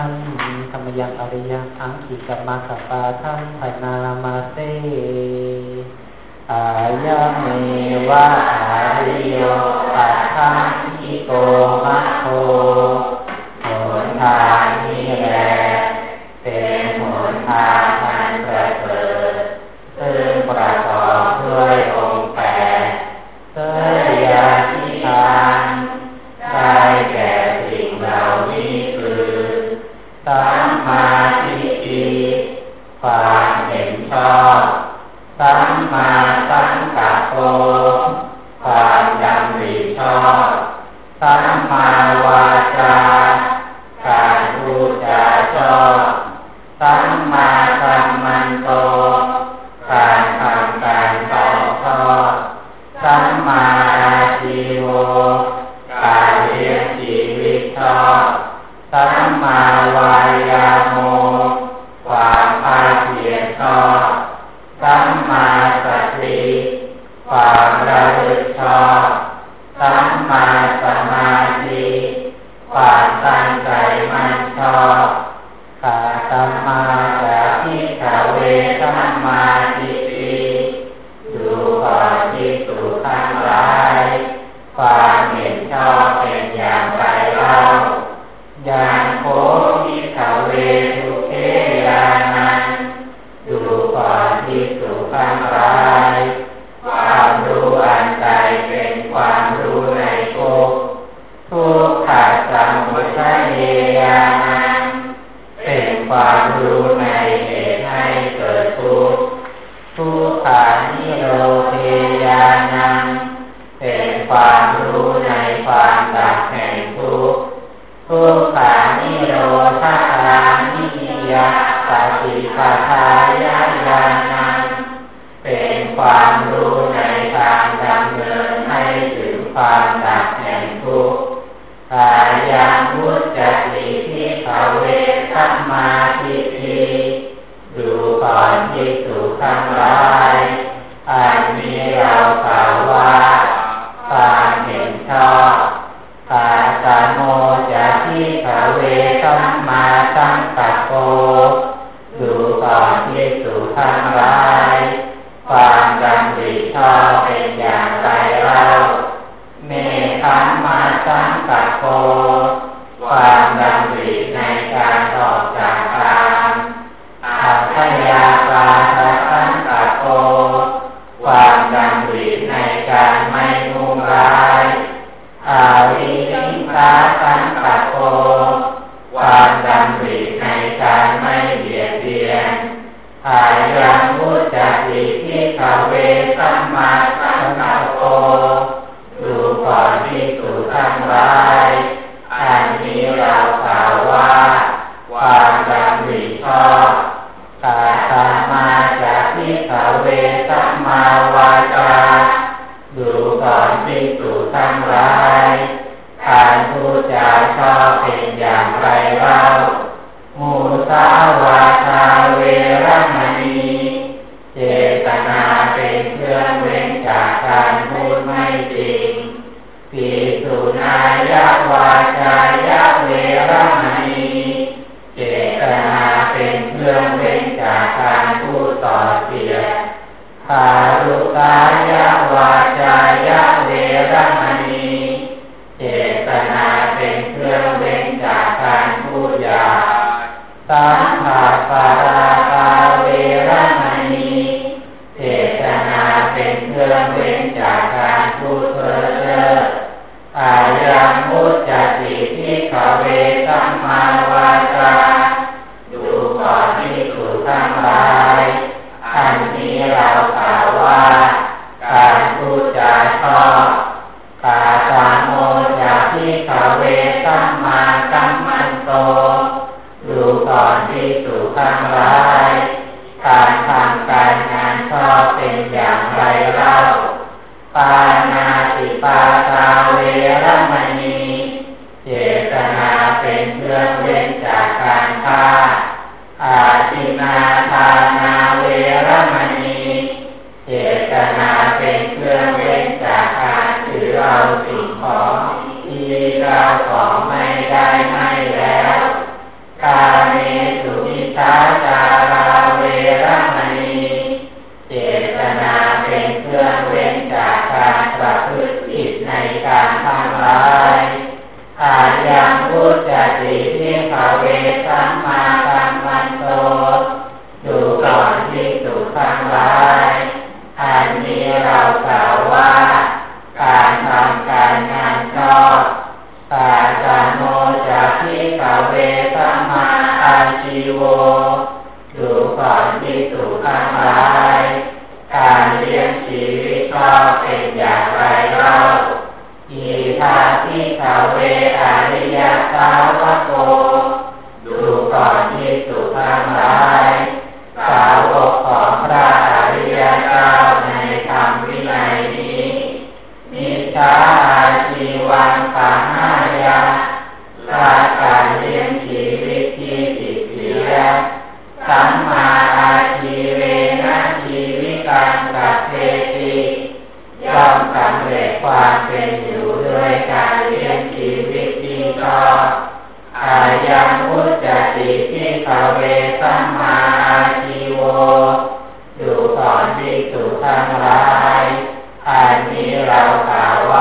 ท่านมีธรรมยังอริยังอังขีกับมาสัปปาท่านพนามาเซอายะเมวะอาริโยปัตถังอิโกมะโคโหนทางนี้แหละเป็นหนทาง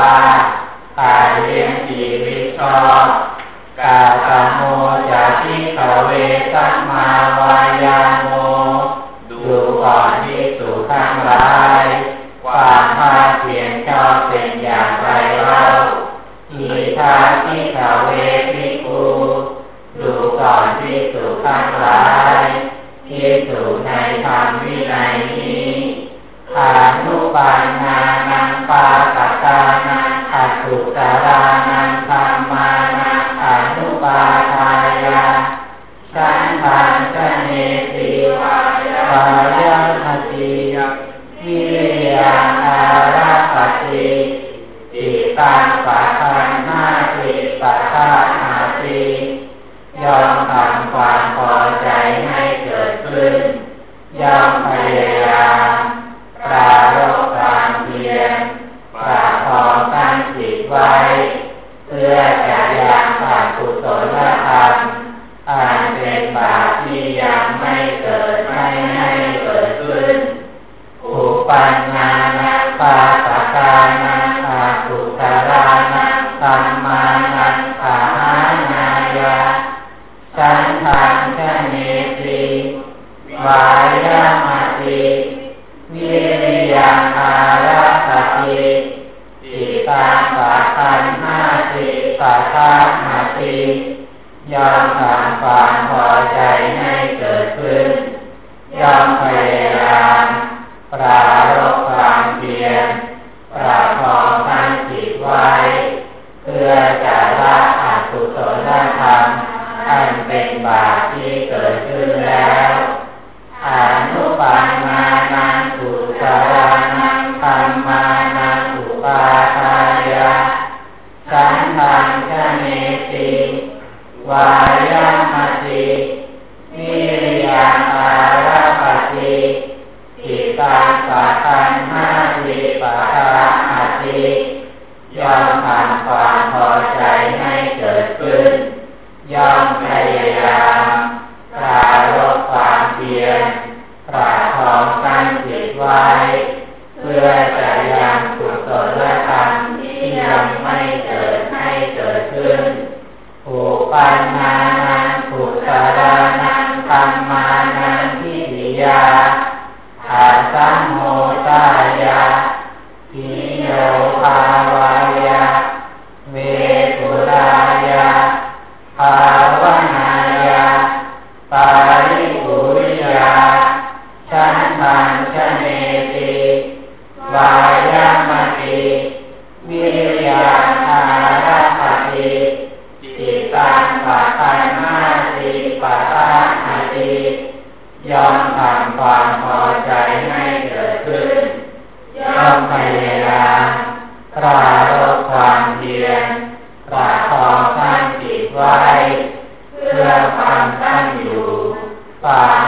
การเลี้ยงชีวิตชอบการ นปาองท่านปิดไว้ เพื่อความตั้งอยู่ปา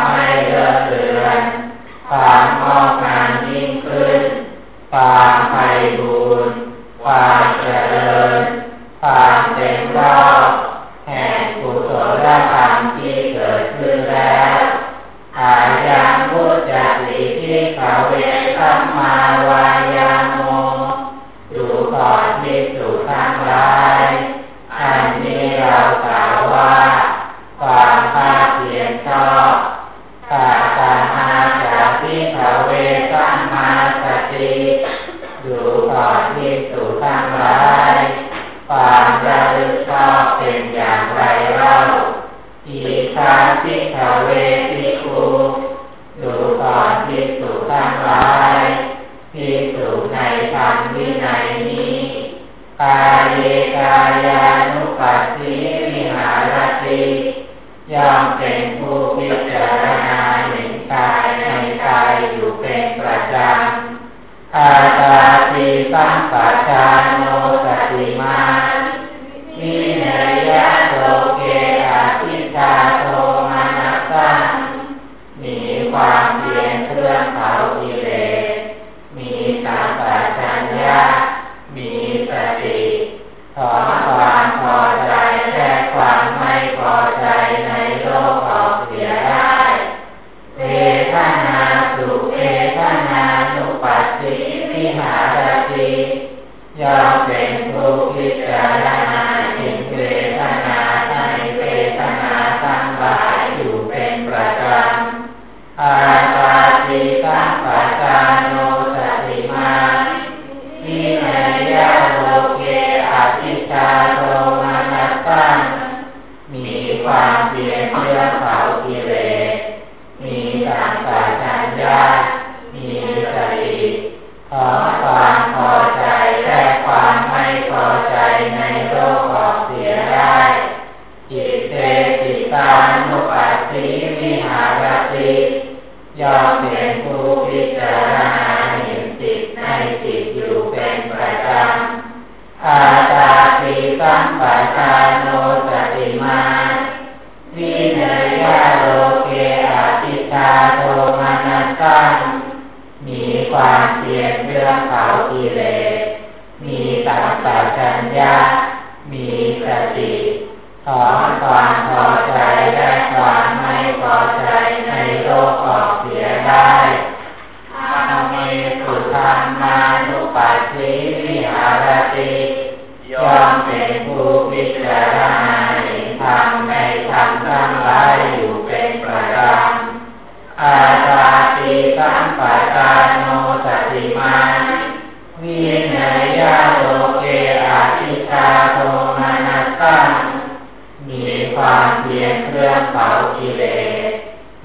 เผากิเลส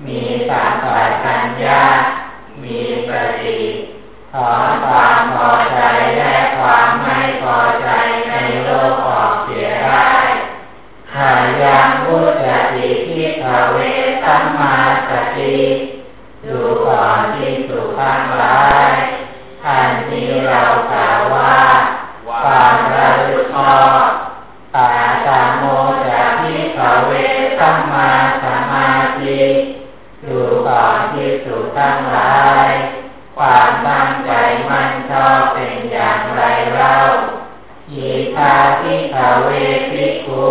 มีสามฝ่ายปัญญา มีปฏิถอนความพอใจและความไม่พอใจในโลกออกเสียได้หายังพุทธิทิพเวสัมมาสติ เวภิกขุ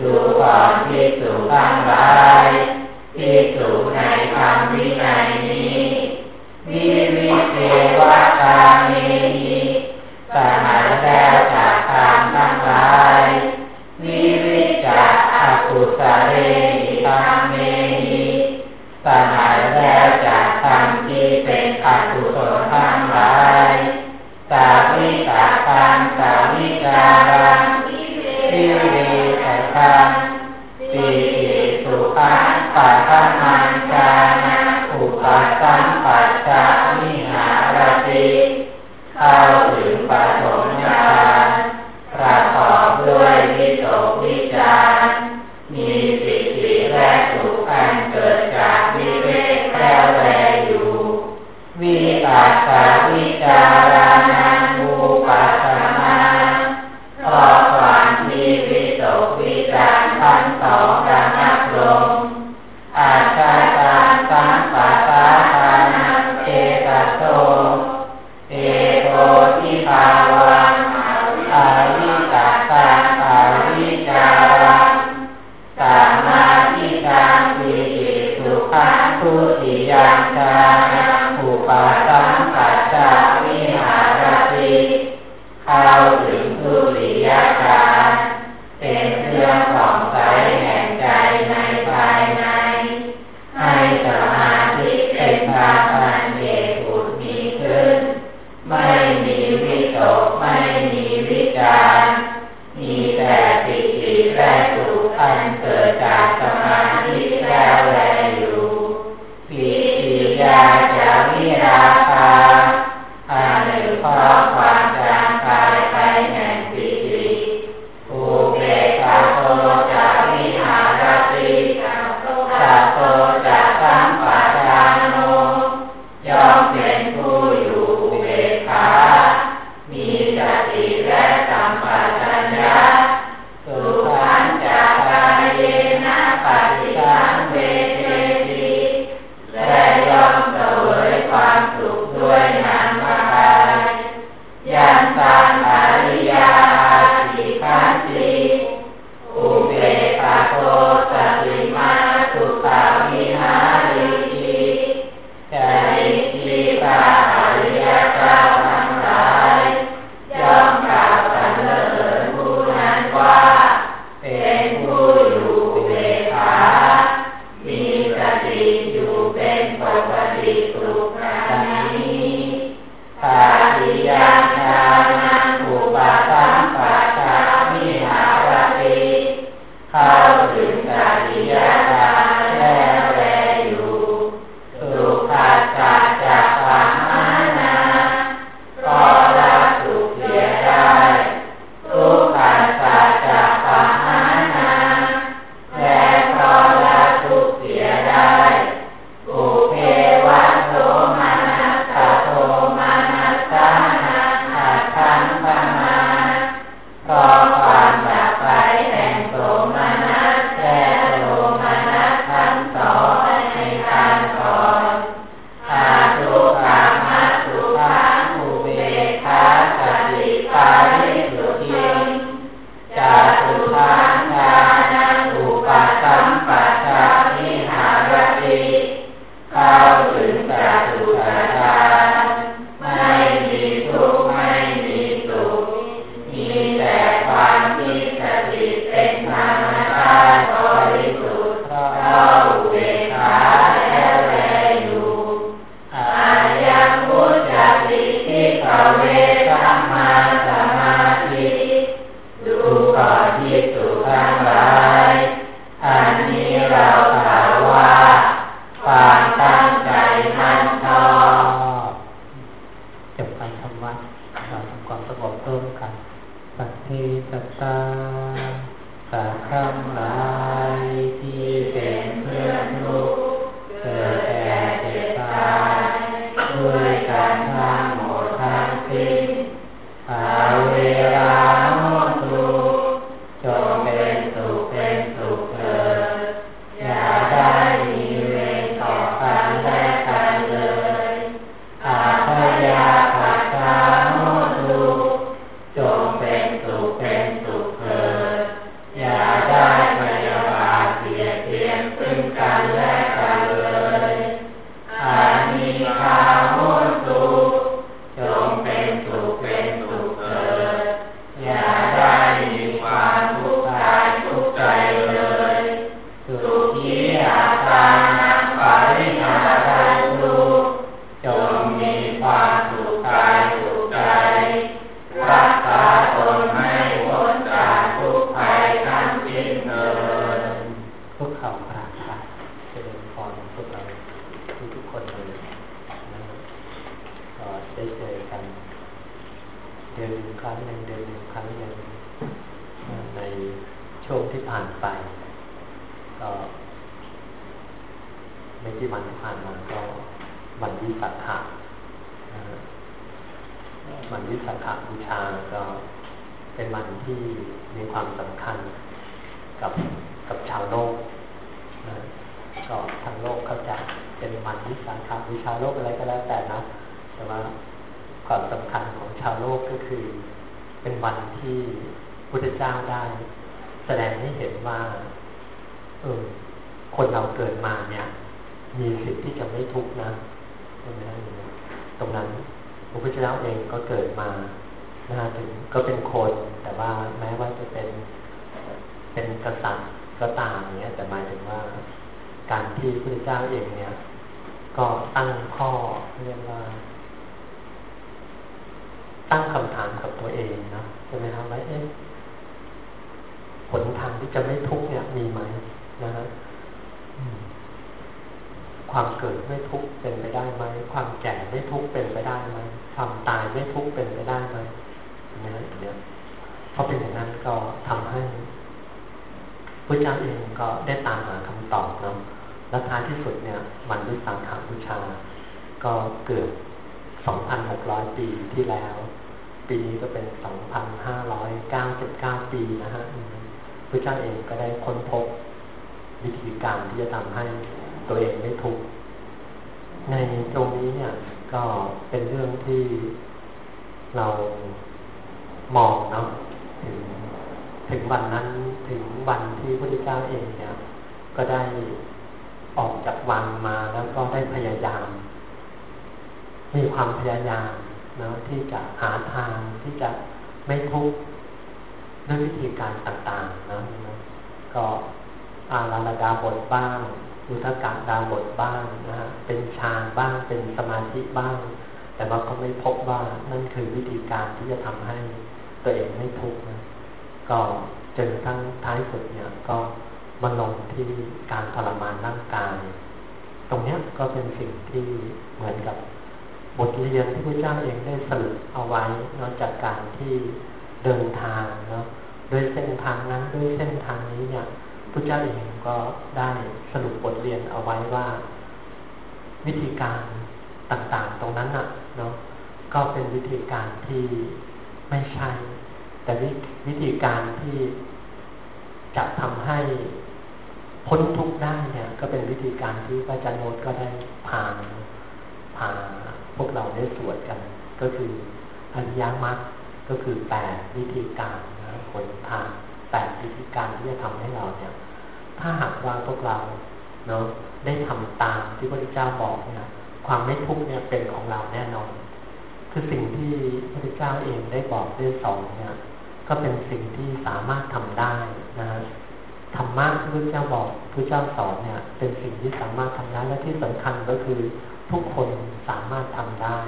ดูก่อนพิสุทั้งหลายพิสุในธรรมวินัยนี้วิริเทวตามี ไม่กี่วันที่ผ่านมาก็วันวิสาขะวันวิสาขบูชาก็เป็นวันที่มีความสำคัญกับกับชาวโลกนะก็ทั้งโลกเขาจะเป็นวันวิสาขบูชาโลกอะไรก็แล้วแต่นะแต่ว่าความสำคัญของชาวโลกก็คือ เป็นวันที่พุทธเจ้าได้ แสดงให้เห็นว่าเออคนเราเกิดมาเนี่ย มีสิทธิ์ที่จะไม่ทุกข์นะใช่ไหมตรงนั้นพระพุทธเจ้าเองก็เกิดมานะถึงก็เป็นคนแต่ว่าแม้ว่าจะเป็นเป็นกษัตริย์ก็ตามเนี้ยแต่หมายถึงว่า การที่พระพุทธเจ้าเองเนี่ย ก็ตั้งข้อเรียกว่า ตั้งคำถามกับตัวเองนะใช่ไหมครับว่าเอ๊ะผลทางที่จะไม่ทุกข์เนี่ยมีไหมนะฮะ ความเกิดไม่ทุกข์เป็นไปได้ไหม ความแก่ไม่ทุกข์เป็นไปได้ไหมความตายไม่ทุกข์เป็นไปได้ไหมนะอย่างเนี้ยเพราะเป็นอย่างนั้นก็ทำให้พระเจ้าเองก็ได้ตามหาคำตอบเนาะและท้ายที่สุดเนี่ย มันวิสังขารบูชา ก็เกิด 2,600 ปีที่แล้ว ปีนี้ก็เป็น 2,599 ปีนะฮะพระเจ้าเองก็ได้ค้นพบวิธีการที่จะทำให้ ตัวเองไม่ทุกข์ในตรงนี้เนี่ย ก็เป็นเรื่องที่เรามองเนาะถึงถึงวันนั้นถึงวันที่พระพุทธเจ้าเองเนี่ย ก็ได้ออกจากวังมาแล้วก็ได้พยายาม มีความพยายามนะที่จะหาทางที่จะไม่ทุกข์ด้วยวิธีการต่างๆนะก็อาราดาบทบ้าง อุทกาดาบทบ้างนะฮะเป็นฌานบ้างเป็นสมาธิบ้าง แต่ว่าก็ไม่พบว่านั่นคือวิธีการที่จะทำให้ตัวเองไม่ทุกข์นะก็จนทั้งท้ายสุดเนี่ยก็มาลงที่การทรมานร่างกาย ตรงเนี้ยก็เป็นสิ่งที่เหมือนกับบทเรียนที่พระเจ้าเองได้สรุปเอาไว้นอกจากการที่เดินทางเนาะด้วยเส้นทางนั้นด้วยเส้นทางนี้เนี่ย พระเจ้าเองก็ได้สรุปบทเรียนเอาไว้ว่า วิธีการต่างๆ ตรงนั้นน่ะเนาะก็เป็นวิธีการที่ไม่ใช่ แต่ววิธีการที่จะทำให้พ้นทุกข์ได้เนี่ย ก็เป็นวิธีการที่พระอาจารย์โนตก็ได้ผ่านผ่านพวกเราได้สวดกัน ก็คืออริยมรรคก็คือแปดวิธีการนะผลทาง แปดวิธีการที่จะทำให้เราเนี่ย ถ้าหากว่าพวกเราเนาะได้ทำตามที่พระพุทธเจ้าบอกเนี่ยความไม่ทุกข์เนี่ยเป็นของเราแน่นอน คือสิ่งที่พระพุทธเจ้าเองได้บอกได้สอนเนี่ย ก็เป็นสิ่งที่สามารถทำได้นะธรรมะที่พระเจ้าบอกพระเจ้าสอนเนี่ย เป็นสิ่งที่สามารถทำได้และที่สำคัญก็คือทุกคนสามารถทำได้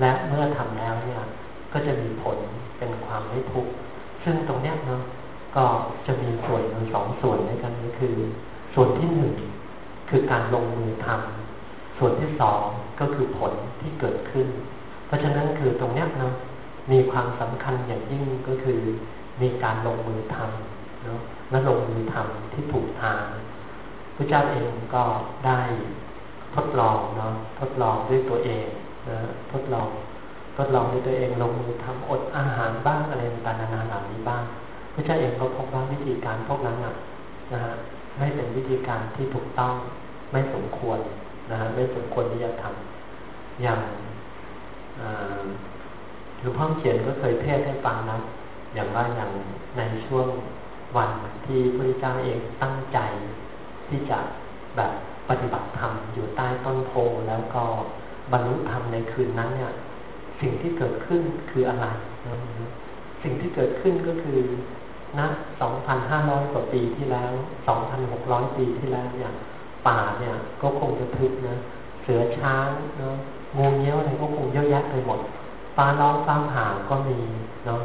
และเมื่อทำแล้วเนี่ย ก็จะมีผลเป็นความไม่ทุกข์ซึ่งตรงเนี้ยเนาะ ก็จะมีส่วนอยู่สองส่วนด้วยกันก็คือ ส่วนที่หนึ่งคือการลงมือทำส่วนที่สองก็คือผลที่เกิดขึ้น เพราะฉะนั้นคือตรงเนี้ยเนาะมีความสำคัญอย่างยิ่งก็คือมีการลงมือทำเนาะและลงมือทำที่ถูกทางพระเจ้าเองก็ได้ทดลองเนาะทดลองด้วยตัวเองนะทดลองทดลองด้วยตัวเองลงมือทำอดอาหารบ้างอะไรต่างๆนานาเหล่านี้บ้าง พระเจ้าเองก็พบว่าวิธีการพวกนั้นอะนะฮะไม่เป็นวิธีการที่ถูกต้องไม่สมควรนะฮะไม่สมควรที่จะทำอย่างหลวงพ่อเขียนก็เคยเทศให้ฟังนะอย่างว่าอย่างในช่วงวันที่พระเจ้าเองตั้งใจที่จะแบบปฏิบัติธรรมอยู่ใต้ต้นโพแล้วก็บรรลุธรรมในคืนนั้นเนี่ย สิ่งที่เกิดขึ้นคืออะไร สิ่งที่เกิดขึ้นก็คือ นะ2,500กว่าปีที่แล้ว2,600ปีที่แล้วเนี่ยป่าเนี่ยก็คงจะทึบนะ เสือช้างเนาะงูเงี้ยวอะไรก็คงเยอะแยะไปหมดฟ้าร้องฟ้าผ่าก็มีเนาะ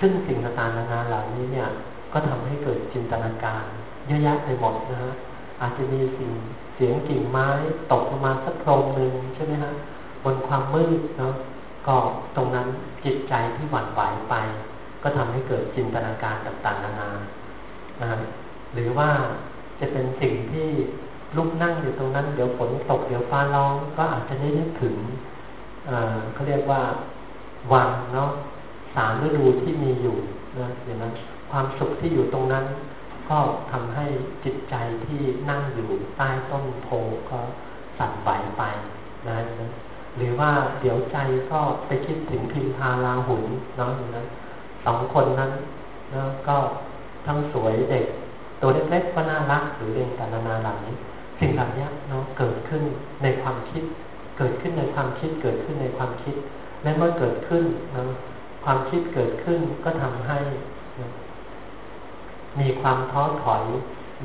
ซึ่งสิ่งต่างๆนานาเหล่านี้เนี่ย ก็ทำให้เกิดจินตนาการ เยอะแยะไปหมดนะฮะอาจจะมีสิ่งเสียงกิ่งไม้ตกลงมาสักโพรงหนึ่งใช่ไหมฮะบนความมืดเนาะก็ตรงนั้นจิตใจที่หวั่นไหวไป ก็ทำให้เกิดจินตนาการต่างๆนานานะหรือว่าจะเป็นสิ่งที่ลุกนั่งอยู่ตรงนั้น เดี๋ยวฝนตกเดี๋ยวฟ้าร้องก็อาจจะได้นึกถึงเขาเรียกว่าวังเนาะสามฤดูที่มีอยู่นะอย่างนั้นความสุขที่อยู่ตรงนั้น ก็ทำให้จิตใจที่นั่งอยู่ใต้ต้นโพก็สั่นไหวไปนะหรือว่าเดี๋ยวใจก็ไปคิดถึงพิมพาลาหุนเนาะอย่างนั้น สองคนนั้นแล้วก็ทั้งสวยเด็ก ตัวเล็กๆก็น่ารักหรือเรื่องการนานาหลังนี้สิ่งเหล่านี้เนาะเกิดขึ้นในความคิด เกิดขึ้นในความคิดเกิดขึ้นในความคิดและเมื่อเกิดขึ้นนะความคิดเกิดขึ้นก็ทำให้มีความท้อถอย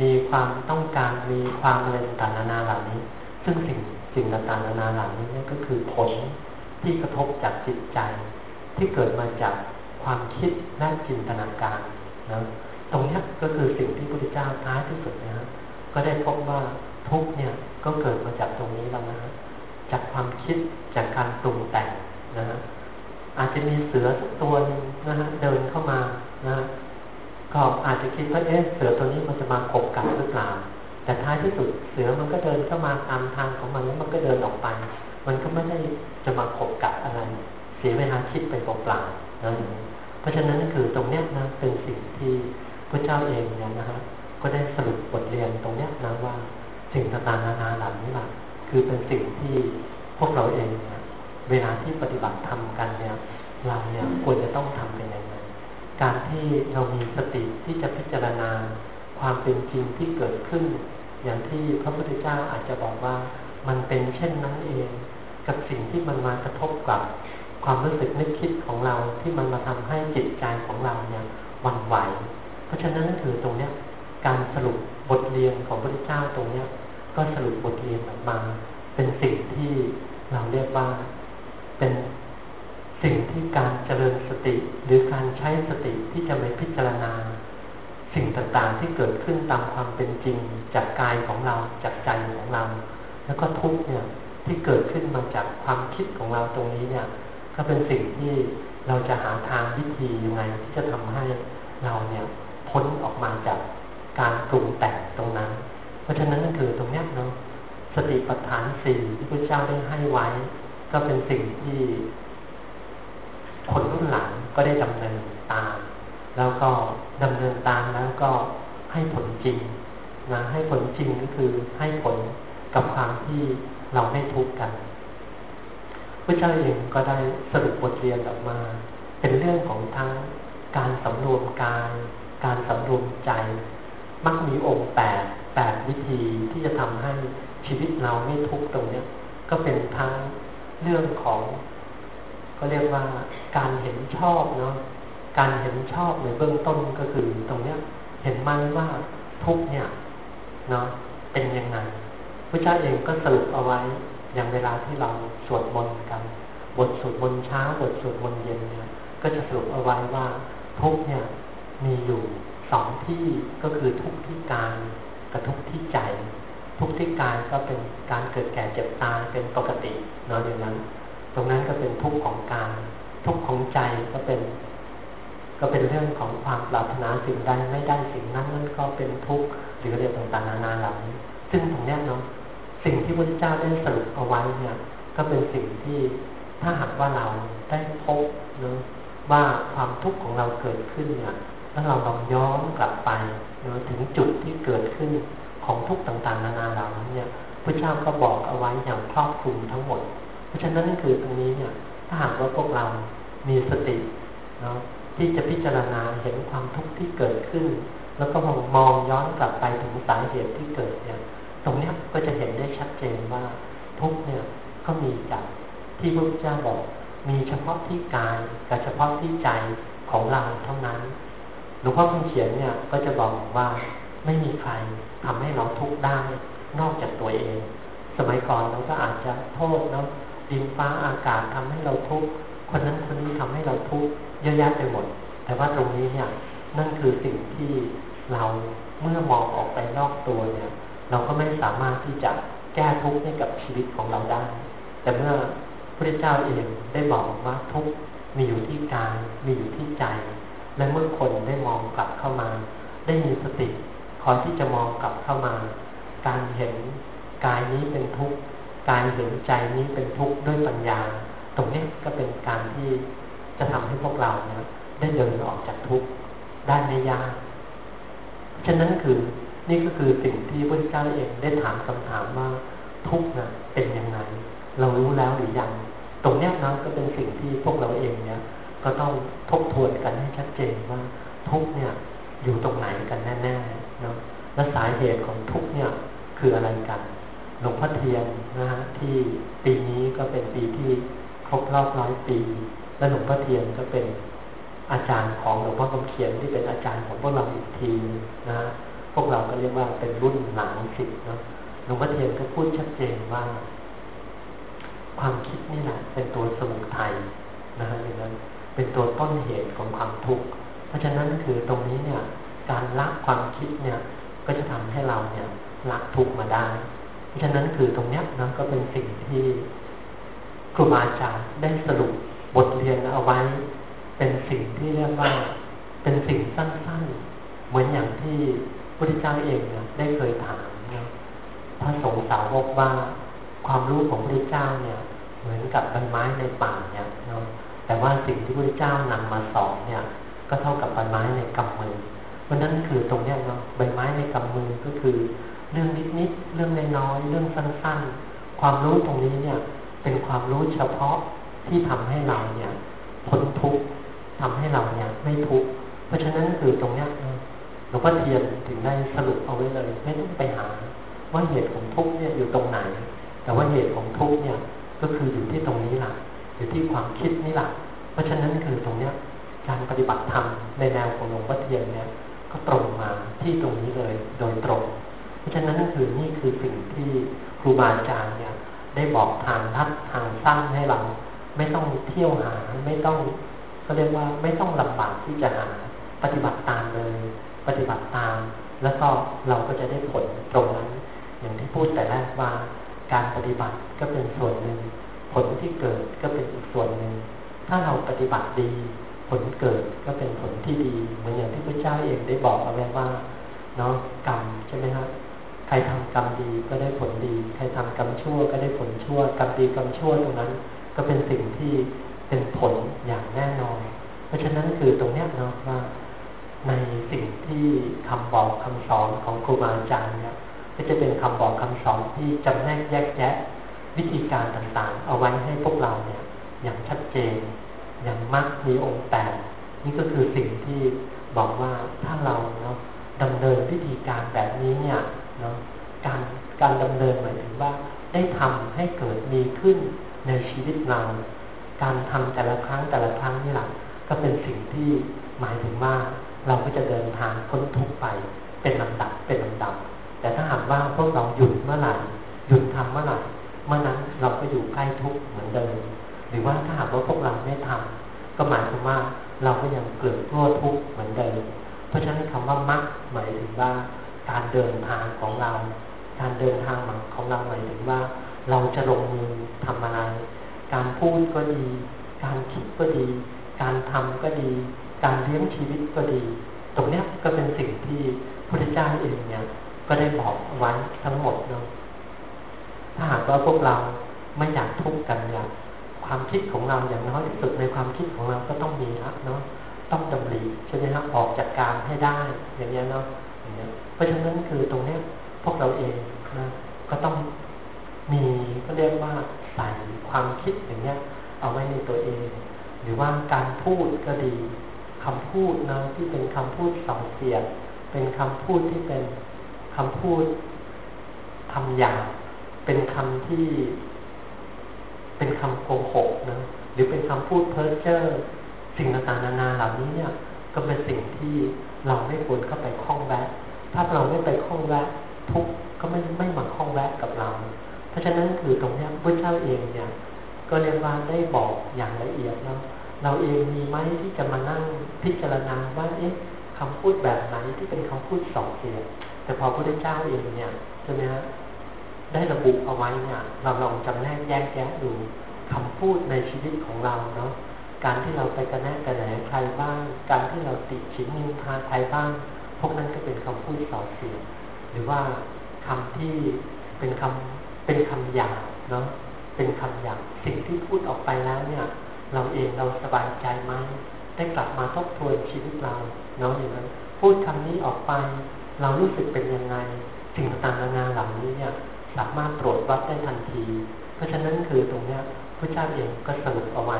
มีความต้องการมีความอะไรต่างๆนานาเหล่านี้ ซึ่งสิ่งสิ่งต่างๆนานาเหล่านี้นี่ก็คือผลที่กระทบจากจิตใจ ที่เกิดมาจาก ความคิดและจินตนาการนะตรงนี้ก็คือสิ่งที่พระพุทธเจ้าท้ายที่สุดนะฮะก็ได้พบว่าทุกเนี่ยก็เกิดมาจากตรงนี้แล้วนะฮะจากความคิดจากการปรุงแต่งนะฮะอาจจะมีเสือสักตัวนึงนะฮะเดินเข้ามานะก็อาจจะคิดว่าเอ๊ะเสือตัวนี้มันจะมาขบกัดหรือเปล่าแต่ท้ายที่สุดเสือมันก็เดินเข้ามาตามทางของมันแล้วมันก็เดินออกไป มันก็ไม่ได้จะมาขบกัดอะไร เสียเวลาคิดไปเปล่าๆนะ เพราะฉะนั้นคือตรงเนี้ยนะเป็นสิ่งที่พระเจ้าเองเนี่ยนะฮะก็ได้สรุปบทเรียนตรงเนี้ยนะว่าสิ่งต่างๆนานาเหล่านี้แหละคือเป็นสิ่งที่พวกเราเองเนี่ยเวลาที่ปฏิบัติทำกันเนี่ยเราเนี่ยควรจะต้องทำเป็นยังไงการที่เรามีสติที่จะพิจารณาความเป็นจริงที่เกิดขึ้น อย่างที่พระพุทธเจ้าอาจจะบอกว่ามันเป็นเช่นนั้นเอง กับสิ่งที่มันมากระทบกับ ความรู้สึกนึกคิดของเราที่มันมาทำให้จิตใจของเราเนี่ยวันไหว เพราะฉะนั้นนั่นคือตรงเนี้ยการสรุปบทเรียนของพระพุทธเจ้าตรงเนี้ย ก็สรุปบทเรียนออกมา เป็นสิ่งที่เราเรียกว่าเป็นสิ่งที่การเจริญสติ หรือการใช้สติที่จะไปพิจารณา สิ่งต่างๆที่เกิดขึ้นตามความเป็นจริงจากกายของเราจากใจของเรา แล้วก็ทุกเนี่ยที่เกิดขึ้นมาจากความคิดของเราตรงนี้เนี่ย ก็เป็นสิ่งที่เราจะหาทางวิธียังไงที่จะทำให้เราเนี่ยพ้นออกมาจากการปรุงแต่งตรงนั้น เพราะฉะนั้นนั่นคือตรงนี้เนาะสติปัฏฐานสี่ที่พระเจ้าได้ให้ไว้ ก็เป็นสิ่งที่คนรุ่นหลังก็ได้ดำเนินตาม แล้วก็ดำเนินตามแล้วก็ให้ผลจริงนะให้ผลจริงก็คือให้ผลกับความที่เราไม่ทุกข์กัน พระเจ้าเองก็ได้สรุปบทเรียนออกมา เป็นเรื่องของทั้งการสำรวมกายการสำรวมใจ มักมีองค์แปดแปดวิธีที่จะทำให้ชีวิตเราไม่ทุกข์ตรงเนี้ยก็เป็นทั้งเรื่องของก็เรียกว่าการเห็นชอบเนาะการเห็นชอบในเบื้องต้นก็คือตรงเนี้ย เห็นมันว่าทุกเนี่ยเนาะเป็นยังไงพระเจ้าเองก็สรุปเอาไว้ อย่างเวลาที่เราสวดมนต์กัน บทสวดมนต์เช้า บทสวดมนต์เย็นเนี่ย ก็จะสรุปเอาไว้ว่าทุกเนี่ยมีอยู่สองที่ก็คือทุกที่กายกับทุกที่ใจ ทุกที่กายก็เป็นการเกิดแก่เจ็บตายเป็นปกติเนาะอย่างนั้น ตรงนั้นก็เป็นทุกของกายทุกข์ของใจก็เป็น ก็เป็นเรื่องของความปรารถนาสิ่งใดไม่ได้สิ่งนั้นนั่นก็เป็นทุกข์หรือเรื่องต่างๆนานาเหล่านี้ซึ่งตรงนี้เนาะ สิ่งที่พระเจ้าได้สรุปเอาไว้เนี่ย ก็เป็นสิ่งที่ถ้าหากว่าเราได้พบเนาะว่าความทุกข์ของเราเกิดขึ้นเนี่ยแล้วเราลองย้อนกลับไปเนาะถึงจุดที่เกิดขึ้นของทุกข์ต่างๆ นานาเหล่านั้นเนี่ยพระเจ้าก็บอกเอาไว้อย่างครอบคลุมทั้งหมด เพราะฉะนั้นคือตรงนี้เนี่ย ถ้าหากว่าพวกเรามีสติเนาะที่จะพิจารณาเห็นความทุกข์ที่เกิดขึ้น แล้วก็มองมองย้อนกลับไปถึงสาเหตุที่เกิดเนี่ย ตรงนี้ก็จะเห็นได้ชัดเจนว่าทุกเนี่ยก็มีจากที่พระพุทธเจ้าบอก มีเฉพาะที่กายกับเฉพาะที่ใจของเราเท่านั้นหลวงพ่อคำเขียนเนี่ยก็จะบอกว่าไม่มีใครทำให้เราทุกข์ได้นอกจากตัวเอง สมัยก่อนเราก็อาจจะโทษเนาะดินฟ้าอากาศทำให้เราทุกข์คนนั้นคนนี้ทำให้เราทุกข์เยอะแยะไปหมด แต่ว่าตรงนี้เนี่ยนั่นคือสิ่งที่เราเมื่อมองออกไปนอกตัวเนี่ย เราก็ไม่สามารถที่จะแก้ทุกข์ให้กับชีวิตของเราได้ แต่เมื่อพระเจ้าเองได้บอกว่าทุกข์มีอยู่ที่กายมีอยู่ที่ใจ และเมื่อคนได้มองกลับเข้ามา ได้มีสติคอยที่จะมองกลับเข้ามา การเห็นกายนี้เป็นทุกข์การเห็นใจนี้เป็นทุกข์ด้วยปัญญา ตรงนี้ก็เป็นการที่จะทำให้พวกเราเนี่ยได้เดินออกจากทุกข์ได้ไม่ยากฉะนั้นคือ นี่ก็คือสิ่งที่พระเจ้าเองได้ถามคำถามว่าทุกข์นะเป็นยังไง เรารู้แล้วหรือยัง ตรงนี้นะก็เป็นสิ่งที่พวกเราเองเนี่ย ก็ต้องทบทวนกันให้ชัดเจนว่าทุกเนี่ยอยู่ตรงไหนกันแน่ๆเนาะและสาเหตุของทุกเนี่ยคืออะไรกันหลวงพ่อเทียนนะฮะที่ปีนี้ก็เป็นปีที่ครบรอบร้อยปี และหลวงพ่อเทียนก็เป็นอาจารย์ของหลวงพ่อคำเขียนที่เป็นอาจารย์ของพวกเราอีกทีนะฮะ พวกเราก็เรียกว่าเป็นรุ่นหลานศิษย์เนาะหลวงพ่อเทียนก็พูดชัดเจนว่า ความคิดนี่แหละเป็นตัวสมุทัยนะฮะอย่างนั้นเป็นตัวต้นเหตุของความทุกข์เพราะฉะนั้นคือตรงนี้เนี่ย การละความคิดเนี่ย ก็จะทำให้เราเนี่ยละทุกข์มาได้ เพราะฉะนั้นคือตรงเนี้ยนะก็เป็นสิ่งที่ครูบาอาจารย์ได้สรุปบทเรียนเอาไว้ เป็นสิ่งที่เรียกว่าเป็นสิ่งสั้นๆ เหมือนอย่างที่ พระพุทธเจ้าเองเนี่ยได้เคยถามนะพระสงฆ์สาวกว่าความรู้ของพระพุทธเจ้าเนี่ย เหมือนกับใบไม้ในป่าเนี่ยเนาะแต่ว่าสิ่งที่พระพุทธเจ้านำมาสอนเนี่ย ก็เท่ากับใบไม้ในกำมือเพราะนั้นคือตรงเนี้ยเนาะใบไม้ในกำมือก็คือ เรื่องนิดๆเรื่องน้อยๆเรื่องสั้นๆ ความรู้ตรงนี้เนี่ย เป็นความรู้เฉพาะที่ทำให้เราเนี่ยพ้นทุกข์ทำให้เราเนี่ยไม่ทุกข์เพราะฉะนั้นคือตรงเนี้ย หลวงพ่อเทียนถึงได้สรุปเอาไว้เลย ไม่ต้องไปหา ว่าเหตุของทุกข์เนี่ยอยู่ตรงไหน แต่ว่าเหตุของทุกข์เนี่ยก็คืออยู่ที่ตรงนี้แหละอยู่ที่ความคิดนี่แหละเพราะฉะนั้นคือตรงเนี้ยการปฏิบัติธรรมในแนวของหลวงพ่อเทียนเนี่ยก็ตรงมาที่ตรงนี้เลยโดยตรง เพราะฉะนั้นคือนี่คือสิ่งที่ครูบาอาจารย์เนี่ยได้บอกทางทัดทางสร้างให้เรา ไม่ต้องเที่ยวหาไม่ต้องก็เรียกว่าไม่ต้องลำบากที่จะหาปฏิบัติตามเลย ปฏิบัติตาม แล้วก็เราก็จะได้ผลตรงนั้น อย่างที่พูดแต่แรกว่าการปฏิบัติก็เป็นส่วนหนึ่ง ผลที่เกิดก็เป็นอีกส่วนหนึ่ง ถ้าเราปฏิบัติดี ผลเกิดก็เป็นผลที่ดี เหมือนอย่างที่พระเจ้าเองได้บอกเอาไว้ว่าเนาะกรรมใช่ไหมครับใครทำกรรมดีก็ได้ผลดี ใครทำกรรมชั่วก็ได้ผลชั่ว กรรมดีกรรมชั่วตรงนั้น ก็เป็นสิ่งที่เป็นผลอย่างแน่นอน เพราะฉะนั้นคือตรงเนี้ยเนาะว่า ในสิ่งที่คำบอกคำสอนของครูบาอาจารย์เนี่ยก็จะเป็นคำบอกคำสอนที่จำแนกแยกแยะวิธีการต่างๆ เอาไว้ให้พวกเราเนี่ย อย่างชัดเจน อย่างมักมีองค์แปดนี่ก็คือสิ่งที่บอกว่าถ้าเราเนาะดำเนินพิธีการแบบนี้เนี่ยเนาะการการดำเนินหมายถึงว่า ได้ทำให้เกิดมีขึ้นในชีวิตเรา การทำแต่ละครั้งแต่ละครั้งนี่แหละก็เป็นสิ่งที่หมายถึงว่า เราก็จะเดินทางพ้นทุกไป เป็นลำดับเป็นลำดับ แต่ถ้าหากว่าพวกเราหยุดเมื่อไหร่หยุดทำเมื่อไหร่เมื่อนั้นเราก็อยู่ใกล้ทุกเหมือนเดิมหรือว่าถ้าหากว่าพวกเราไม่ทำก็หมายถึงว่าเราก็ยังเกิดกลัวทุกเหมือนเดิมเพราะฉะนั้นคำว่ามักหมายถึงว่าการเดินทางของเรา การเดินทางของเราหมายถึงว่า เราจะลงมือทำอะไร การพูดก็ดี การคิดก็ดี การทำก็ดี การเลี้ยงชีวิตก็ดี ตรงนี้ก็เป็นสิ่งที่พระเจ้าเองเนี่ยก็ได้บอกไว้ทั้งหมดเนาะถ้าหากว่าพวกเราไม่อยากทุกข์กันเนี่ยความคิดของเราอย่างน้อยที่สุดในความคิดของเราก็ต้องมีละเนาะต้องดำริใช่ไหมครับออกจากการให้ได้อย่างเงี้ยเนาะอย่างเงี้ยเพราะฉะนั้นคือตรงเนี้ยพวกเราเองนะก็ต้องมีก็เรียกว่าใส่ความคิดอย่างเงี้ยเอาไว้ในตัวเอง หรือว่าการพูดก็ดี คำพูดนะที่เป็นคำพูดสองเสียดเป็นคำพูดที่เป็นคำพูดทำอย่างเป็นคำที่ เป็นคำโกหกนะหรือเป็นคำพูดเพ้อเจ้อสิ่งต่างๆนานาเหล่านี้เนี่ย ก็เป็นสิ่งที่เราไม่ควรเข้าไปคล้องแวะ ถ้าเราไม่ไปคล้องแวะ ทุกก็ไม่ไม่มาคล้องแวะกับเรา เพราะฉะนั้นคือตรงนี้พระเจ้าเองเนี่ย ก็เรียกว่าได้บอกอย่างละเอียดแล้ว เราเองมีไหมที่จะมานั่งพิจารณาว่าเอ๊ะคำพูดแบบไหนที่เป็นคำพูดสองเสียแต่พอพระเจ้าเองเนี่ยใช่ไหมฮะได้ระบุเอาไว้เนี่ยเราลองจำแนกแยกแยะดูคำพูดในชีวิตของเราเนาะการที่เราไปกระแนกกระแหนใครบ้าง การที่เราติชินนินทาใครบ้าง พวกนั้นก็เป็นคำพูดสอเสียหรือว่าคำที่เป็นคำเป็นคำหยาบเนาะเป็นคำหยาบสิ่งที่พูดออกไปแล้วเนี่ย เราเองเราสบายใจไหมได้กลับมาทบทวนชีวิตเราเนาะอย่างนั้นพูดคำนี้ออกไป เรารู้สึกเป็นยังไงสิ่งต่างๆนานาเหล่านี้เนี่ยสามารถตรวจวัดได้ทันที เพราะฉะนั้นคือตรงเนี้ยพระเจ้าเองก็สรุปเอาไว้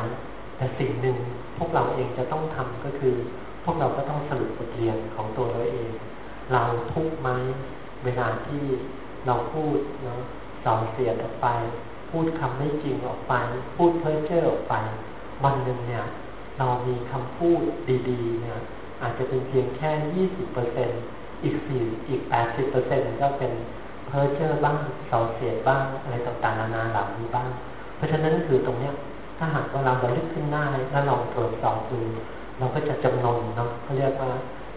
แต่สิ่งหนึ่งพวกเราเองจะต้องทำก็คือ พวกเราก็ต้องสรุปบทเรียนของตัวเราเอง เราทุกไหมเวลาที่เราพูดเนาะสอนเสียออกไป พูดคำไม่จริงออกไป พูดเพ้อเจ้อออกไป วันหนึ่งเนี่ย เรามีคำพูดดี ๆ เนี่ย อาจจะเป็นเพียงแค่ยี่สิบเปอร์เซ็นอีกสี่อีกแปดสิบเปอร์เซ็นก็เป็นเพ้อเจ้อบ้างส่อเสียบ้างอะไรต่างๆนานาเหล่านี้บ้าง เพราะฉะนั้นคือตรงเนี้ย ถ้าหากว่าเราระลึกขึ้นได้แล้วลองตรวจสอบดูเราก็จะจำนนเนาะเขาเรียกว่า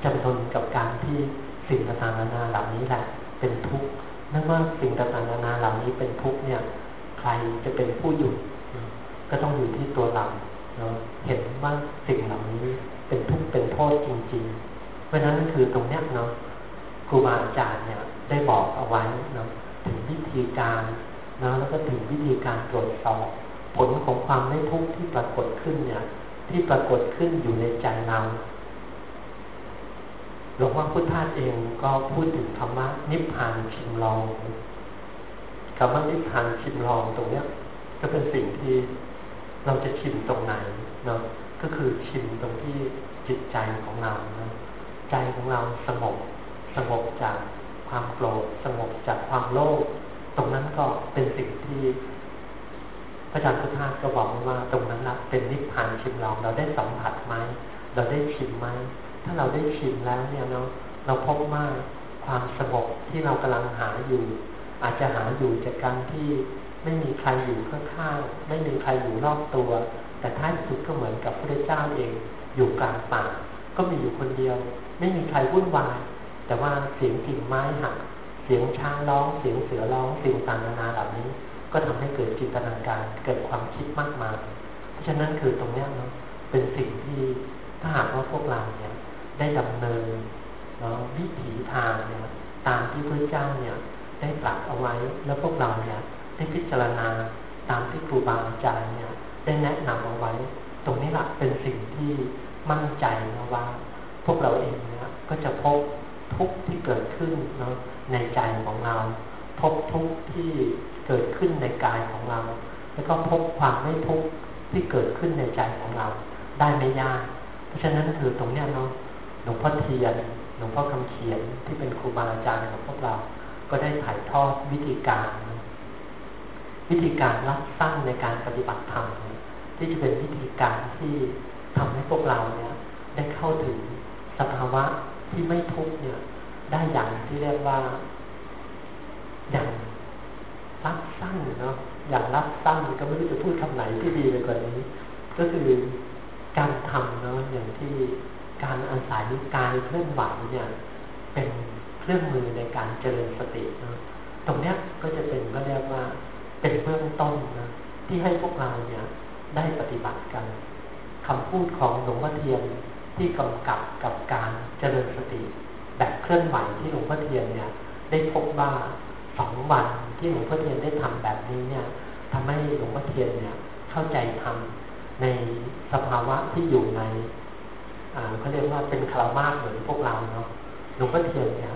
จำนนกับการที่สิ่งต่างๆนานาเหล่านี้แหละ เป็นทุกข์นั่นว่าสิ่งต่างๆนานาเหล่านี้เป็นทุกข์เนี่ย ใครจะเป็นผู้หยุดก็ต้องอยู่ที่ตัวเรา เนาเห็นว่าสิ่งเหล่านี้เป็นทุกข์เป็นโทษจริงๆ เพราะฉะนั้นคือตรงเนี้ยเนาะครูบาอาจารย์เนี่ยได้บอกเอาไว้เนาะถึงวิธีการนะแล้วก็ถึงวิธีการตรวจสอบผลของความไม่ทุกข์ที่ปรากฏขึ้นเนี่ย ที่ปรากฏขึ้นอยู่ในใจเราหลวงพ่อพุทธาเองก็พูดถึงคำว่านิพพานชิมลองคำว่านิพพานชิมลองตรงเนี้ย ก็เป็นสิ่งที่ เราจะชิมตรงไหนเนาะก็คือชิมตรงที่จิตใจของเรานะใจของเราสงบสงบจากความโกรธสงบจากความโลภตรงนั้นก็เป็นสิ่งที่พระอาจารย์พุทธาก็บอกว่าตรงนั้นละเป็นนิพพานชิมลองเราได้สัมผัสไหมเราได้ชิมไหมถ้าเราได้ชิมแล้วเนี่ยเนาะเราพบว่าความสงบที่เรากำลังหาอยู่ อาจจะหาอยู่จากการที่ ไม่มีใครอยู่ข้างๆไม่มีใครอยู่รอบตัว แต่ท้ายสุดก็เหมือนกับพระเจ้าเอง อยู่กลางป่า ก็มีอยู่คนเดียว ไม่มีใครวุ่นวายแต่ว่าเสียงกิ่งไม้หักเสียงช้างร้องเสียงเสือร้องสิ่งต่างๆนานาเหล่านี้ ก็ทำให้เกิดจินตนาการเกิดความคิดมากมายเพราะฉะนั้นคือตรงนี้เนาะเป็นสิ่งที่ถ้าหากว่าพวกเราเนี่ยได้ดำเนินเนาะวิถีทางเนี่ยตามที่พระเจ้าเนี่ยได้ตรัสเอาไว้แล้วพวกเราเนี่ย ได้พิจารณาตามที่ครูบาอาจารย์เนี่ยได้แนะนำเอาไว้ ตรงนี้แหละเป็นสิ่งที่มั่นใจนะว่า พวกเราเองเนี่ยก็จะพบทุกที่เกิดขึ้นเนาะในใจของเรา พบทุกที่เกิดขึ้นในกายของเรา แล้วก็พบความไม่ทุกข์ที่เกิดขึ้นในใจของเรา ได้ไม่ยาก เพราะฉะนั้นคือตรงเนี้ยเนาะหลวงพ่อเทียนหลวงพ่อคำเขียนที่เป็นครูบาอาจารย์ของพวกเรา ก็ได้ถ่ายทอดวิธีการ วิธีการรับสั้นในการปฏิบัติธรรมที่จะเป็นวิธีการที่ทำให้พวกเราเนี่ย ได้เข้าถึงสภาวะที่ไม่ทุกเนี่ย ได้อย่างที่เรียกว่าอย่างรับสั้นเนาะอย่างรับสั้นก็ไม่รู้จะพูดคำไหนที่ดีไปกว่านี้ ก็คือการทำเนาะอย่างที่การอาศัยกายเคลื่อนไหวเนี่ย เป็นเครื่องมือในการเจริญสติเนาะตรงเนี้ยก็จะเป็นก็เรียกว่า เป็นเบื้องต้นนะที่ให้พวกเราเนี่ย ได้ปฏิบัติกันคำพูดของหลวงพ่อเทียนที่กำกับกับการเจริญสติ แบบเคลื่อนไหวที่หลวงพ่อเทียนเนี่ย ได้พบว่าสองวันที่หลวงพ่อเทียนได้ทำแบบนี้เนี่ยทำให้หลวงพ่อเทียนเนี่ย เข้าใจทำในสภาวะที่อยู่ในเขาเรียกว่าเป็นคารวะเหมือนพวกเราเนาะหลวงพ่อเทียนเนี่ย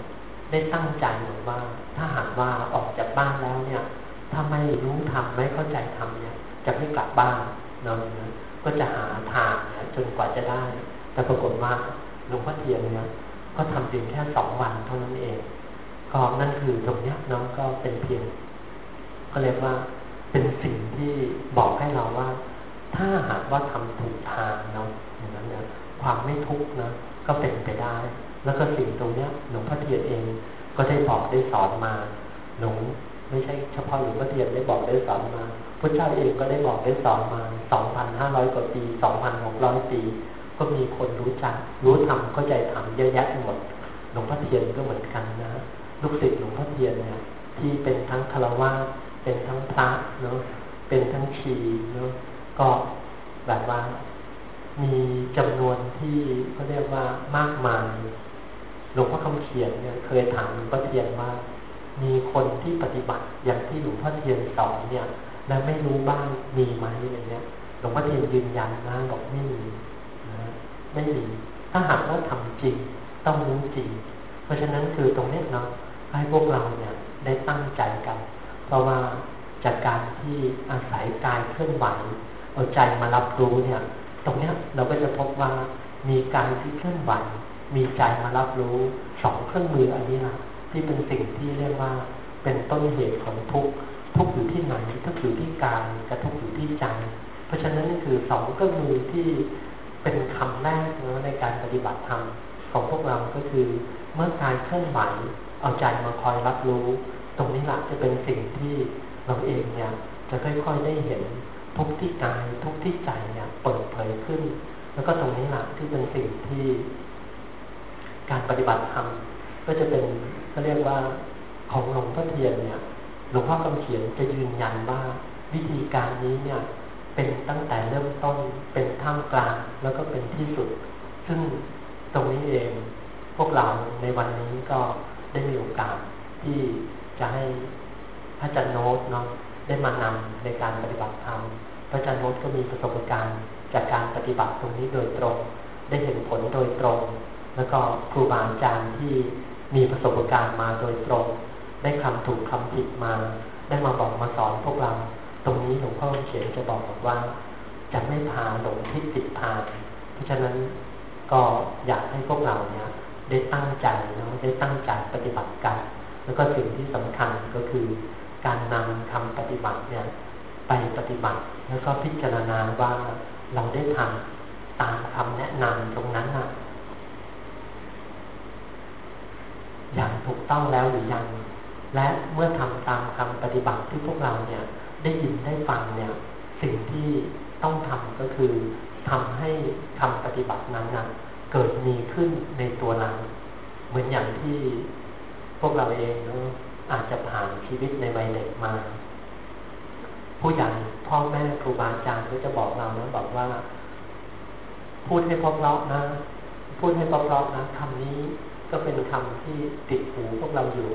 ได้ตั้งใจหรือว่าถ้าหากว่าออกจากบ้านแล้วเนี่ย ถ้าไม่รู้ทำไม่เข้าใจทำเนี่ย จะไม่กลับบ้านเนาะก็จะหาทางเนี่ยจนกว่าจะได้ แต่ปรากฏว่าหลวงพ่อเทียนเนี่ยก็ทำเพียงแค่สองวันเท่านั้นเองก็นั่นคือตรงนี้น้องก็เป็นเพียง ก็เรียกว่าเป็นสิ่งที่บอกให้เราว่า ถ้าหากว่าทำถูกทางเนาะอย่างนั้นเนี่ยความไม่ทุกข์นะก็เป็นไปได้ แล้วก็สิ่งตรงเนี้ยหลวงพ่อเทียนเองก็ได้บอกได้สอนมาหลวง ไม่ใช่เฉพาะหลวงพ่อเทียนได้บอกได้สอนมาพระเจ้าเองก็ได้บอกได้สอนมาสองพันห้าร้อยกว่าปีสองพันหกร้อยปี ก็มีคนรู้จัก รู้ทำเข้าใจทำเยอะแยะหมดหลวงพ่อเทียนก็เหมือนกันนะลูกศิษย์หลวงพ่อเทียนเนี่ยที่เป็นทั้งคารวะเป็นทั้งพระเนาะเป็นทั้งชีเนาะก็แบบว่ามีจำนวนที่เขาเรียกว่ามากมายหลวงพ่อคำเขียนเนี่ยเคยถามหลวงพ่อเทียนว่า มีคนที่ปฏิบัติอย่างที่หลวงพ่อเทียนสอนเนี่ย แล้วไม่รู้บ้างมีไหมอย่างเงี้ยหลวงพ่อเทียนยืนยันนะบอกไม่มีนะไม่มีถ้าหากว่าทำจริงต้องรู้จริง เพราะฉะนั้นคือตรงนี้เนาะให้พวกเราเนี่ยได้ตั้งใจกัน เพราะว่าจากการที่อาศัยกายเคลื่อนไหวเอาใจมารับรู้เนี่ย ตรงเนี้ยเราก็จะพบว่ามีการที่เคลื่อนไหวมีใจมารับรู้สองเครื่องมืออันนี้นะ ที่เป็นสิ่งที่เรียกว่าเป็นต้นเหตุของทุกทุกอยู่ที่ไหนทุกอยู่ที่กายกับทุกอยู่ที่ใจเพราะฉะนั้นนี่คือสองเครื่องมือที่เป็นคำแรกนะในการปฏิบัติธรรมของพวกเราก็คือเมื่อกายเคลื่อนไหวเอาใจมาคอยรับรู้ ตรงนี้แหละจะเป็นสิ่งที่เราเองเนี่ยจะค่อยๆได้เห็นทุกที่กายทุกที่ใจเนี่ยเปิดเผยขึ้น แล้วก็ตรงนี้แหละที่เป็นสิ่งที่ การปฏิบัติธรรมก็จะเป็น ก็เรียกว่าของหลวงพ่อเทียนเนี่ยหลวงพ่อคำเขียนจะยืนยันว่าวิธีการนี้เนี่ยเป็นตั้งแต่เริ่มต้นเป็นท่ามกลางแล้วก็เป็นที่สุด ซึ่งตรงนี้เองพวกเราในวันนี้ก็ได้มีโอกาสที่จะให้พระจารย์โนตเนาะได้มานำในการปฏิบัติธรรมพระจารย์โนตก็มีประสบการณ์จากการปฏิบัติตรงนี้โดยตรง ได้เห็นผลโดยตรง แล้วก็ครูบาอาจารย์ที่ มีประสบการณ์มาโดยตรง ได้คำถูกคำผิดมา ได้มาบอกมาสอนพวกเรา ตรงนี้หลวงพ่อเขียนจะบอกบอกว่า จะไม่พาหลงทิศติดทาเพราะฉะนั้นก็อยากให้พวกเราเนี่ย ได้ตั้งใจเนาะได้ตั้งใจปฏิบัติกัน แล้วก็สิ่งที่สำคัญก็คือ การนำคำปฏิบัติเนี่ย ไปปฏิบัติ แล้วก็พิจารณาว่าเราได้ทำตามคำแนะนำตรงนั้นนะ อย่างถูกต้องแล้วหรือยัง และเมื่อทำตามคำปฏิบัติที่พวกเราเนี่ย ได้ยินได้ฟังเนี่ย สิ่งที่ต้องทำก็คือทำให้คำปฏิบัตินั้นนะเกิดมีขึ้นในตัวเราเหมือนอย่างที่พวกเราเองเนาะอาจจะผ่านชีวิตในวัยเด็กมา ผู้ใหญ่พ่อแม่ครูบาอาจารย์ก็จะบอกเรานะบอกว่า พูดให้พเพราะนะ พูดให้พเพราะนะคำนี้ ก็เป็นคำที่ติดหูพวกเราอยู่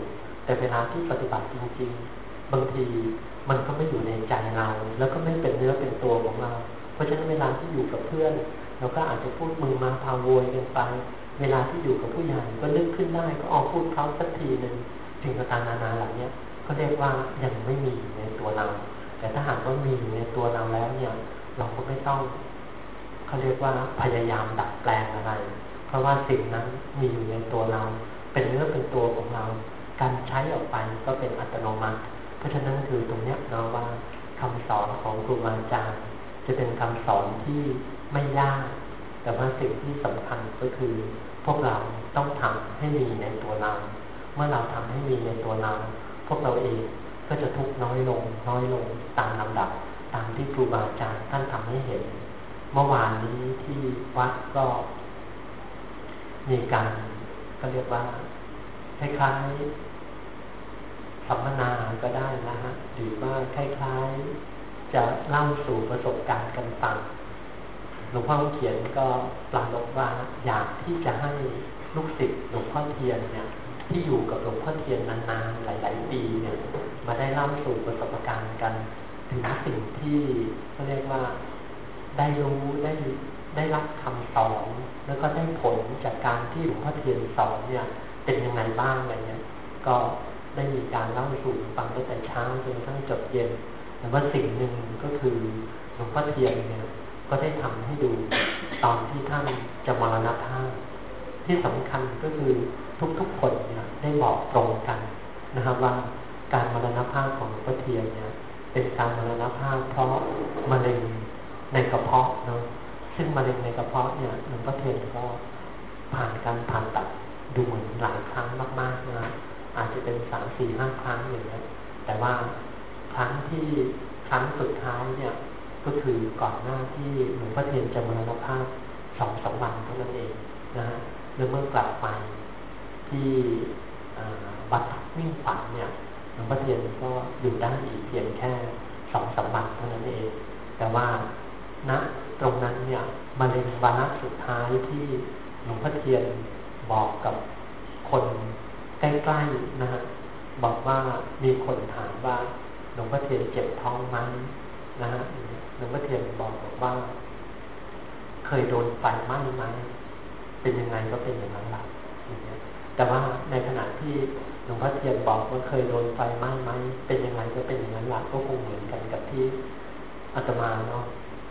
แต่เวลาที่ปฏิบัติจริง ๆ บางทีมันก็ไม่อยู่ในใจเรา แล้วก็ไม่เป็นเนื้อเป็นตัวของเรา เพราะฉะนั้นเวลาที่อยู่กับเพื่อน เราก็อาจจะพูดมือมาพาวยกันไป เวลาที่อยู่กับผู้ใหญ่ก็นึกขึ้นได้ก็ออกพูดเขาสักทีหนึ่งสิ่งต่างๆนานาเหล่านี้ก็เรียกว่ายังไม่มีในตัวเรา แต่ถ้าหากว่ามีอยู่ในตัวเราแล้วเนี่ย เราก็ไม่ต้องเขาเรียกว่าพยายามดัดแปลงอะไร ราะว่าสิ่งนั้นมีอยู่ในตัวเรา เป็นเนื้อเป็นตัวของเรา การใช้ออกไปก็เป็นอัตโนมัติ เพราะฉะนั้นคือตรงเนี้ยเนาว่าคำสอนของครูบาอาจารย์จะเป็นคำสอนที่ไม่ยาก แต่ว่าสิ่งที่สำคัญก็คือ พวกเราต้องทำให้มีในตัวเรา เมื่อเราทำให้มีในตัวเรา พวกเราเองก็จะทุกน้อยลง น้อยลงตามลำดับ ตามที่ครูบาอาจารย์ท่านทำให้เห็น เมื่อวานนี้ที่วัดก็ มีการก็เรียกว่าคล้ายๆสัมมนาก็ได้นะฮะหรือว่าคล้ายๆ จะเล่าสู่ประสบการณ์กันฟังหลวงพ่อเขียนก็ปรารบว่าอยากที่จะให้ลูกศิษย์หลวงพ่อเทียนเนี่ย ที่อยู่กับหลวงพ่อเทียนนานๆหลายๆปีเนี่ย มาได้เล่าสู่ประสบการณ์กัน ถึงสิ่งที่เขาเรียกว่าได้รู้ได้ ได้รับคำสอนแล้วก็ได้ผลจากการที่หลวงพ่อเทียนสอนเนี่ย เป็นยังไงบ้างอะไรเงี้ยก็ได้มีการเล่าสู่ฟังตั้งแต่เช้าจนทั้งจบเย็นแต่ว่าสิ่งหนึ่งก็คือหลวงพ่อเทียนเนี่ย ก็ได้ทำให้ดูตอนที่ท่านจะมรณภาพที่สำคัญก็คือทุกๆคนเนี่ยได้บอกตรงกันนะครับว่าการมรณภาพของหลวงพ่อเทียนเนี่ย เป็นการมรณภาพเพราะมะเร็งในกระเพาะเนาะ ซึ่งมะเร็งในกระเพาะเนี่ยหลวงพ่อเทียนก็ผ่านการผ่าตัดดูเหมือนหลายครั้งมากๆนะอาจจะเป็นสามสี่ห้าครั้งอย่างนี้แต่ว่าครั้งที่ครั้งสุดท้ายเนี่ย ก็คือก่อนหน้าที่หลวงพ่อเทียนจะมรณภาพสองสองวันเท่านั้นเองนะฮะเมื่อกลับไปที่วัดวิ่งฝันเนี่ยหลวงพ่อเทียนก็อยู่ได้อีกเพียงแค่สองสามวันเท่านั้นเอง แต่ว่า ณตรงนั้นเนี่ยมะเร็งวาระสุดท้ายที่หลวงพ่อเทียนบอกกับคนใกล้ๆนะฮะบอกว่ามีคนถามว่าหลวงพ่อเทียนเจ็บท้องไหมนะฮะหลวงพ่อเทียนบอกบอกว่า เคยโดนไฟไหม้ไหมเป็นยังไงก็เป็นอย่างนั้นแหละแต่ว่าในขณะที่หลวงพ่อเทียนบอกว่าเคยโดนไฟไหม้ไหมเป็นยังไงก็เป็นอย่างนั้นแหละก็คงเหมือนกันกับที่อาตมาเนาะ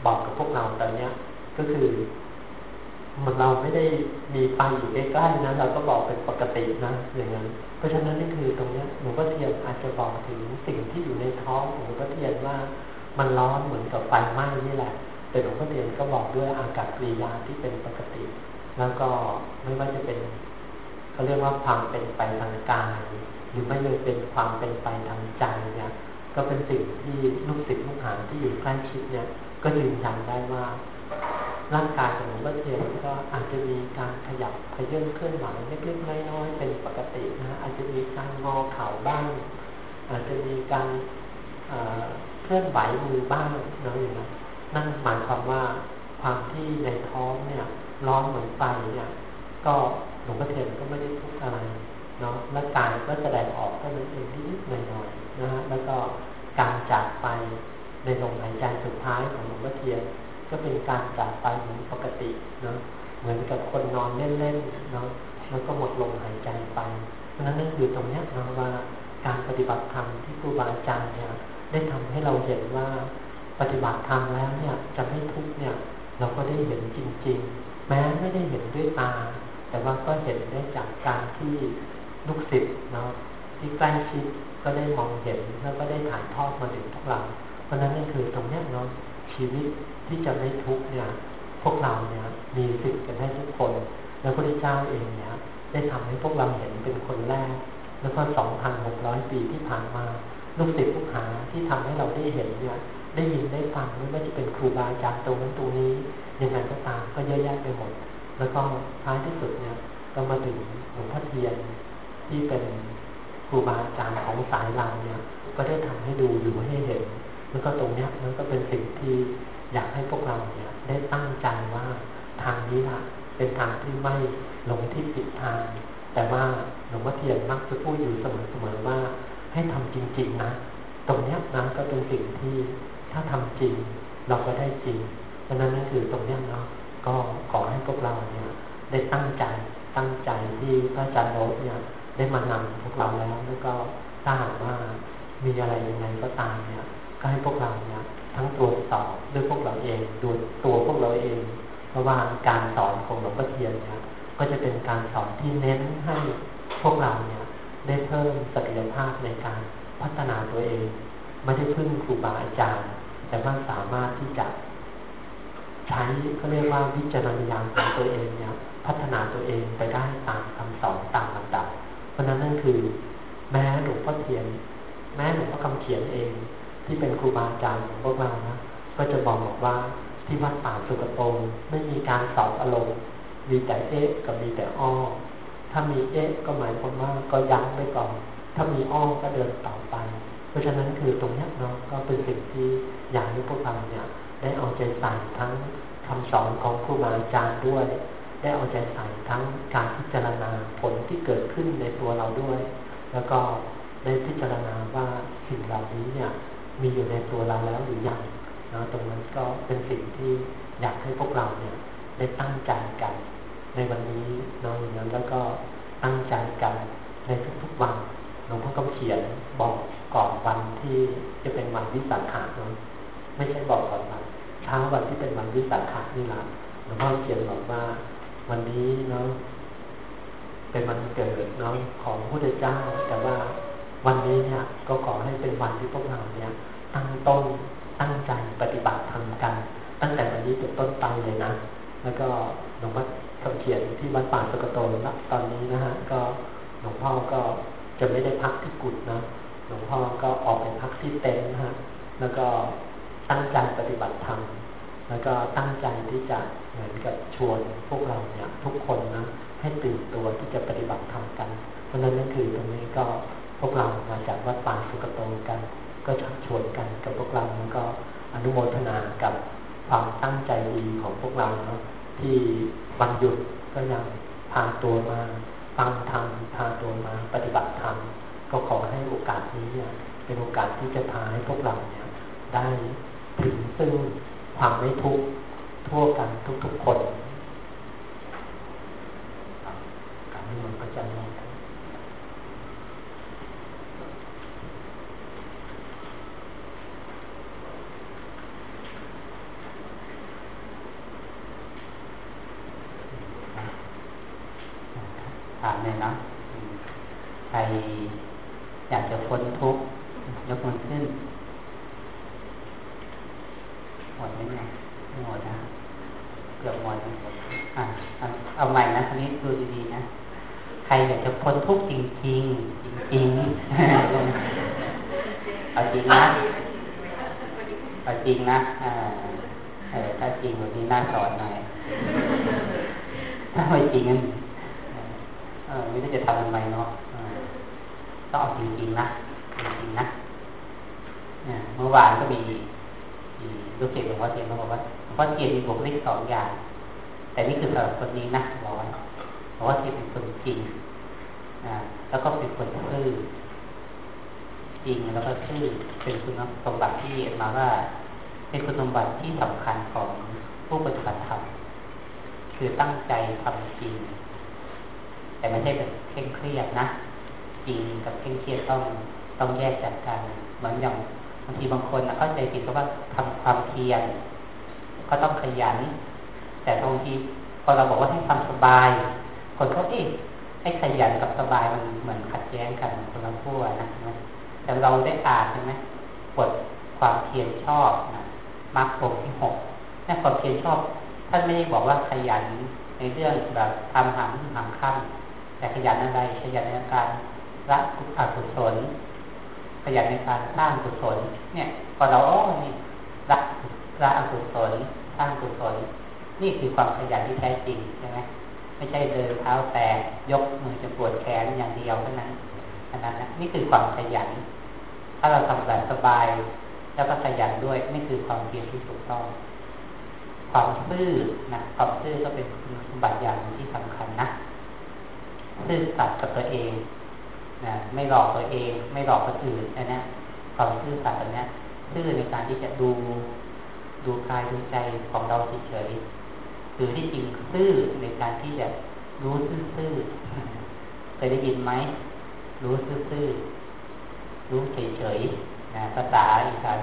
บอกกับพวกเราตอนเนี้ยก็คือ มันเราไม่ได้มีไฟอยู่ใกล้ๆนะเราก็บอกเป็นปกตินะอย่างนั้น เพราะฉะนั้นนี่คือตรงนี้หลวงพ่อเทียนอาจจะบอกถึงสิ่งที่อยู่ในท้องของหลวงพ่อเทียนว่า มันร้อนเหมือนกับไฟไหม้นี่แหละแต่หลวงพ่อเทียนก็บอกด้วยอากาศปริยาที่เป็นปกติ แล้วก็ไม่ว่าจะเป็นเขาเรียกว่าความเป็นไปทางกายหรือไม่เลยเป็นความเป็นไปทางใจเนี่ยก็เป็นสิ่งที่ลูกศิษย์ลูกหาที่อยู่ใกล้ชิดเนี่ย ก็ยืนยันได้ว่า ร่างกายของหลวงพ่อเทียนก็อาจจะมีการขยับขยื่นเคลื่อนไหวเล็กๆน้อยๆเป็นปกตินะอาจจะมีการงอเข่าบ้าง อาจจะมีการเคลื่อนไหวมือบ้างเนาะอย่างนั้นนั่นหมายความว่าความที่ในท้องเนี่ยร้อนเหมือนไฟเนี่ย ก็หลวงพ่อเทียนก็ไม่ได้ทุกข์อะไรเนาะและกายก็แสดงออกก็นั้นเองนิดหน่อยๆนะฮะแล้วก็การจากไป ในลมหายใจสุดท้ายของหลวงพ่อเทียนก็เป็นการจากไปเหมือนปกติเนาะเหมือนกับคนนอนเล่นๆเนาะแล้วก็หมดลมหายใจไปเพราะนั้นนั่นคือตรงนี้นะว่าการปฏิบัติธรรมที่ครูบาอาจารย์เนี่ย ได้ทำให้เราเห็นว่าปฏิบัติธรรมแล้วเนี่ยจะไม่ทุกข์เนี่ย เราก็ได้เห็นจริง ๆ แม้ไม่ได้เห็นด้วยตา แต่ว่าก็เห็นได้จากการที่ลูกศิษย์เนาะที่ใกล้ชิดก็ได้มองเห็นแล้วก็ได้ถ่ายทอดมาถึงพวกเรา ราะนั้นนั่คือตรงนี้เนาะชีวิตที่จะไม่ทุกข์เนี่ยพวกเราเนี่ยมีสิทธิ์กันได้ทุกคน แล้วพระเจ้าเองเนี่ยได้ทำให้พวกเราเห็นเป็นคนแรก แล้วก็สองพันหกร้อยปีที่ผ่านมา ลูกศิษย์ลูกหาที่ทำให้เราได้เห็นเนี่ยได้ยินได้ฟังไม่ว่าจะเป็นครูบาอาจารย์ตรงนั้นตรงนี้ยังไงก็ตามก็เยอะแยะไปหมด แล้วก็ท้ายที่สุดเนี่ยก็มาถึงหลวงพ่อเทียนที่เป็นครูบาอาจารย์ของสายเราเนี่ย ก็ได้ทำให้ดูอยู่ให้เห็น แล้วก็ตรงเนี้ยมันก็เป็นสิ่งที่อยากให้พวกเราเนี่ยได้ตั้งใจว่าทางนี้ละเป็นทางที่ไม่หลงที่ผิดทาง แต่ว่าหลวงพ่อเทียนมักจะพูดอยู่เสมอๆว่าให้ทำจริงๆนะ ตรงเนี้ยนะก็เป็นสิ่งที่ถ้าทำจริงเราก็ได้จริงเพราะนั้นนั่นคือตรงเนี้ยเนาะก็ขอให้พวกเราเนี่ยได้ตั้งใจตั้งใจที่พระอาจารย์โน้ตเนี่ยได้มานำพวกเราแล้วแล้วก็ถ้าหากว่ามีอะไรยังไงก็ตามเนี่ย ก็ให้พวกเราเนี่ยทั้งตรวจสอบด้วยพวกเราเองดูตัวพวกเราเอง เพราะว่าการสอนของหลวงพ่อเทียนเนี่ยก็จะเป็นการสอนที่เน้นให้พวกเราเนี่ยได้เพิ่มศักยภาพในการพัฒนาตัวเอง ไม่ได้พึ่งครูบาอาจารย์ แต่ว่าสามารถที่จะใช้เขาเรียกว่าวิจารณญาณของตัวเองเนี่ยพัฒนาตัวเองไปได้ตามคำสอนตามลำดับ เพราะนั้นนั่นคือ แม้หลวงพ่อเทียน แม้หลวงพ่อคำเขียนเอง ที่เป็นครูบาอาจารย์ของพวกเรานะก็จะบอกบอกว่าที่วัดป่าสุกโตไม่มีการสอบอารมณ์มีแต่เอ๊ะกับมีแต่อ้อถ้ามีเอ๊ะก็หมายความว่าก็ยั้งไว้ก่อน ถ้ามีอ้อก็เดินต่อไป เพราะฉะนั้นคือตรงนี้เนาะก็เป็นสิ่งที่อยากให้พวกเราเนี่ยได้เอาใจใส่ทั้งคำสอนของครูบาอาจารย์ด้วย ได้เอาใจใส่ทั้งการพิจารณาผลที่เกิดขึ้นในตัวเราด้วย แล้วก็ได้พิจารณาว่าสิ่งเหล่านี้เนี่ย มีอยู่ในตัวเราแล้วหรือยังนะตรงนั้นก็เป็นสิ่งที่อยากให้พวกเราเนี่ยได้ตั้งใจกัน ในวันนี้นอนอย่างนั้นแล้วก็ตั้งใจกันในทุกๆวันหลวงพ่อก็เขียนบอกก่อนวันที่จะเป็นวันวิสาขะเนาะไม่ใช่บอกก่อนวันเช้าวันที่เป็นวันวิสาขะนี่แหละหลวงพ่อเขียนบอกว่า วันนี้เนาะเป็นวันเกิดเนาะของพระพุทธเจ้า แต่ว่าวันนี้เนี่ยก็ขอให้เป็นวันที่พวกเราเนี่ย ตั้งต้นตั้งใจปฏิบัติทำกัน ตั้งแต่วันนี้เป็นต้นไปเลยนะ แล้วก็หลวงพ่อคำเขียนที่วัดป่าสกโตนนะตอนนี้นะฮะก็หลวงพ่อก็จะไม่ได้พักที่กุฏนะหลวงพ่อก็ออกไปพักที่เต็นท์นะฮะแล้วก็ตั้งใจปฏิบัติธรรมแล้วก็ตั้งใจที่จะเหมือนกับชวนพวกเราเนี่ยทุกคนนะให้ตื่นตัวที่จะปฏิบัติธรรมกัน เพราะนั้นนั่นคือตรงนี้ก็พวกเรามาจากวัดป่าสุกโตกัน ก็ชักชวนกันกับพวกเราแล้วก็อนุโมทนากับความตั้งใจดีของพวกเราเนาะที่วันหยุดก็ยังพาตัวมาฟังธรรมพาตัวมาปฏิบัติธรรมก็ขอให้โอกาสนี้เนี่ยเป็นโอกาสที่จะพาให้พวกเราเนี่ยได้ถึงซึ่งความไม่ทุกข์ทั่วกันทุกๆคนการนิมนต์พระจารย์ถามเลยเนาะใครอยากจะพ้นทุกข์ยกมือขึ้นหมดไหมเนี่ยไม่หมดนะเกือบหมดอะเอาใหม่นะทีนี้ดูดีๆนะ ใครอยากจะพ้นทุกข์จริงๆ จริงๆเอาจริงนะเอาจริงนะอ่าเออถ้าจริงวันนี้น่าสอนหน่อย ถ้าไม่จริงไม่รู้จะทำทำไมเนาะต้องเอาจริงๆนะจริงๆนะเมื่อวานก็มีลูกศิษย์หลวงพ่อเทียนเขาบอก ว่าหลวงพ่อเทียนมีบุคลิกสองอย่าง แต่นี่คือสำหรับคนนี้นะบอกว่าหลวงพ่อเทียนเป็นคนจริงนะแล้วก็เป็นคนซื่อจริงแล้วก็ซื่อเป็นคุณสมบัติที่มาว่า เป็นคุณสมบัติที่สำคัญของผู้ปฏิบัติธรรมคือตั้งใจทำจริง แต่ไม่ใช่แบบเคร่งเครียดนะจริงกับเคร่งเครียดต้องต้องแยกจากกันเหมือนอย่างบางทีบางคนเข้าใจผิดว่าทำความเพียร ก็ต้องขยัน แต่บางทีพอเราบอกว่าให้ทำสบาย คนก็เอ๊ะให้ขยันกับสบายมันเหมือนขัดแย้งกันคนละขั้วนะแต่เราได้อ่านใช่ไหมบทความเพียรชอบนะมรรคผลที่หกนี่ความเพียรชอบ ท่านไม่ได้บอกว่าขยันในเรื่องแบบทำหางหางข้ามแต่ขยันอะไรขยันในการละอกุศลขยันในการสร้างกุศลเนี่ยพอเราอ้นี่ละ ละอกุศลสร้างกุศลนี่คือความขยันที่แท้จริงใช่ไหมไม่ใช่เดินเท้าแตกยกมือจะปวดแขนอย่างเดียวเท่านั้นอันนั้นนะนี่คือความขยัน ถ้าเราทำแบบสบาย แล้วก็ขยันด้วยนี่คือความเพียรที่ถูกต้อง ความซื่อนะความซื่อก็เป็นคุณสมบัติอย่างที่สำคัญนะซื่อสัตย์กับตัวเองนะไม่หลอกตัวเอง ไม่หลอกคนอื่นนะเนี่ยความซื่อสัตย์แบบนี้ซื่อในการที่จะดู ดูกายดูใจของเราเฉยๆหรือที่จริงซื่อในการที่จะรู้ซื่อๆเคยได้ยินไหมรู้ซื่อๆรู้เฉยๆนะภาษาอีกการ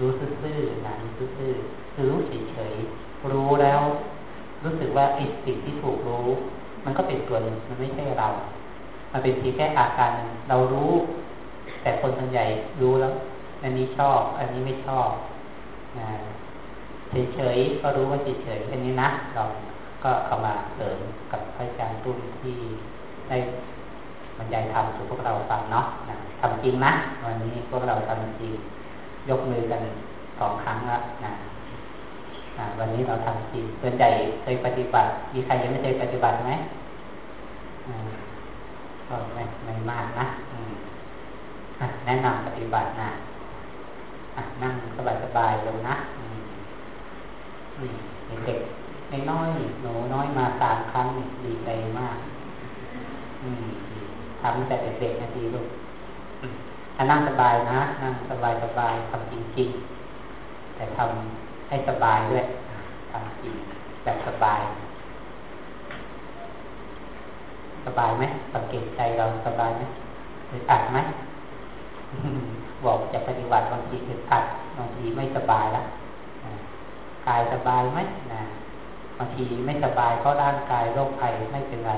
รู้ซื่อๆนะรู้ซื่อๆคือรู้เฉยๆรู้แล้ว รู้สึกว่าอิสิ่งที่ถูกรู้ มันก็เป็นตัวนมันไม่ใช่เรา มันเป็นเพียงแค่อาการเรารู้ แต่คนส่วนใหญ่รู้แล้ว อันนี้ชอบ อันนี้ไม่ชอบ เฉยๆก็รู้ว่าเฉยๆอันนี้นะเราก็เข้ามาเสริมกับพระอาจารย์ตุ้มที่ได้บรรยายธรรมสู่พวกเราฟังเนาะนะทำจริงนะวันนี้พวกเราทำจริง ยกมือกันสองครั้งแล้วนะวันนี้เราทำจริงส่วนใหญ่เคยปฏิบัติ มีใครยังไม่เคยปฏิบัติไหมก็ไม่ไม่มากนะแนะนำปฏิบัตินะ นั่งสบายๆลงนะเด็กน้อยหนูน้อยมาสามครั้งดีใจมากทำแต่เด็กๆนะดีลูกถ้านั่งสบายนะ นั่งสบายสบายทำจริงๆ แต่ทำให้สบายด้วยทำจริงแบบสบาย สบายไหมสังเกตใจเราสบายไหมหรืออัดไหม บอกจะปฏิบัติบางทีคืออัดบางทีไม่สบายแล้วกายสบายไหมนะบางทีไม่สบายเพราะร่างกายโรคภัยไม่เป็นไร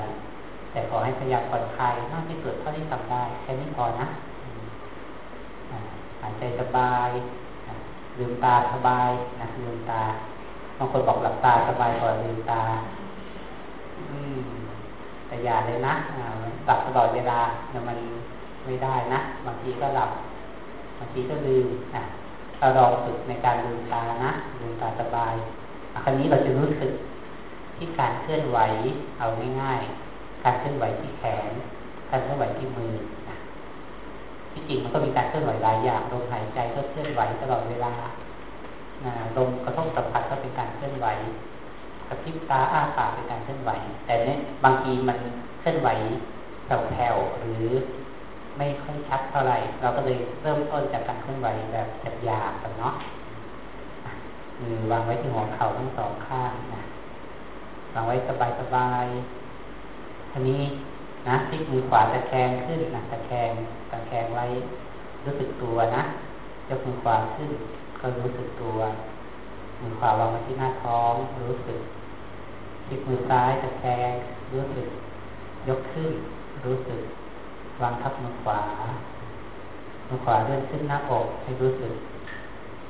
แต่ขอให้พยายามผ่อนคลายน่าที่สุดเท่าที่ทำได้แค่นี้พอนะหายใจสบายลืมตาสบายนะลืมตาบางคนบอกหลับตาสบายกว่าลืมตา อืมแต่อย่าเลยนะหลับตลอดเวลาเนี่ยมันไม่ได้นะบางทีก็หลับ บางทีก็ลืมนะเราลองฝึกในการลืมตานะลืมตาสบายคราวนี้เราจะรู้สึกที่การเคลื่อนไหวเอาง่ายๆ การเคลื่อนไหวที่แขน การเคลื่อนไหวที่มือนะที่จริงมันก็มีการเคลื่อนไหวหลายอย่างลมหายใจก็เคลื่อนไหวตลอดเวลาลมกระทบสัมผัสก็เป็นการเคลื่อนไหวกระพริบตาอ้าปากเป็นการเคลื่อนไหว แต่เนี่ยบางทีมันเคลื่อนไหวแผ่วๆหรือ ไม่ค่อยชัดเท่าไหร่เราก็เลยเริ่มต้นจากการเคลื่อนไหวแบบหยาบๆกันเนาะมือวางไว้ที่หัวเข่าทั้งสองข้างนะวางไว้สบายๆทีนี้นะพลิกมือขวาตะแคงขึ้นนะตะแคงตะแคงไว้รู้สึกตัวนะยกมือขวาขึ้น ก็รู้สึกตัว มือขวาวางไว้ที่หน้าท้องรู้สึกพลิกมือซ้ายตะแคงรู้สึก ยกขึ้น รู้สึก วางทับมือขวามือขวาเลื่อนขึ้นหน้าอกให้รู้สึก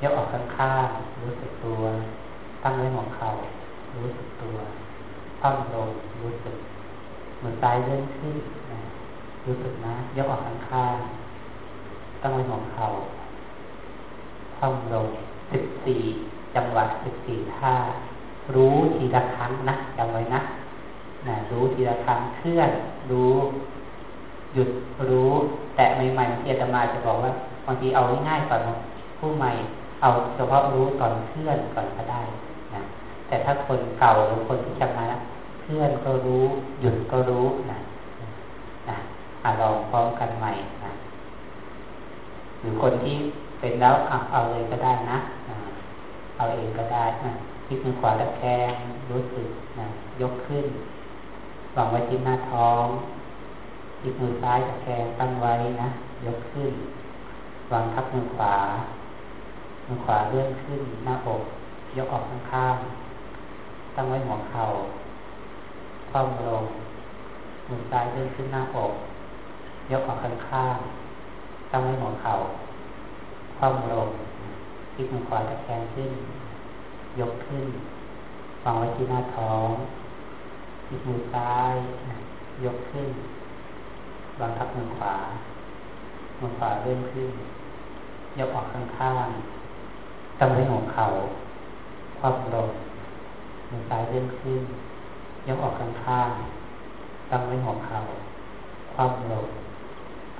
ยกออกข้างๆรู้สึกตัว ตั้งไว้หัวเข่ารู้สึกตัวตั้งลงรู้สึกมือซ้ายเลื่อนขึ้นนะรู้สึกนะยกออกข้างๆตั้งไว้หัวเข่าตั้งลงสิบสี่จังหวะสิบสี่ท่ารู้ทีละครั้งนะจำไว้นะนะรู้ทีละครั้งเคลื่อนรู้ หยุดรู้แต่ใหม่ๆที่อาตมาจะบอกว่าบางทีเอาง่ายๆก่อนผู้ใหม่ เอาเฉพาะรู้ก่อนเคลื่อนก่อนก็ได้นะแต่ถ้าคนเก่าหรือคนที่ชำนาญเคลื่อนก็รู้ หยุดก็รู้นะนะอาลองพร้อมกันใหม่นะหรือคนที่เป็นแล้วเอาเลยก็ได้นะเอาเองก็ได้นะพลิกมือขวาตะแคงรู้สึกนะยกขึ้นวางไว้ที่หน้าท้อง ที่มือซ้ายตะแคงตั้งไว้นะ ยกขึ้น วางทับมือขวา มือขวาเลื่อนขึ้นหน้าอก ยกออกข้างๆตั้งไว้หัวเข่าคว่ำลง มือซ้ายเลื่อนขึ้นหน้าอก ยกออกข้างๆตั้งไว้หัวเข่าคว่ำลงที่มือขวาตะแคงขึ้น ยกขึ้นวางไว้ที่หน้าท้องที่มือซ้าย ยกขึ้น วางทับมือขวา มือขวาเลื่อนขึ้น ยกออกข้างๆตั้งไว้หัวเข่าคว่ำลงมือซ้ายเลื่อนขึ้น ยกออกข้างๆตั้งไว้หัวเข่าคว่ำลง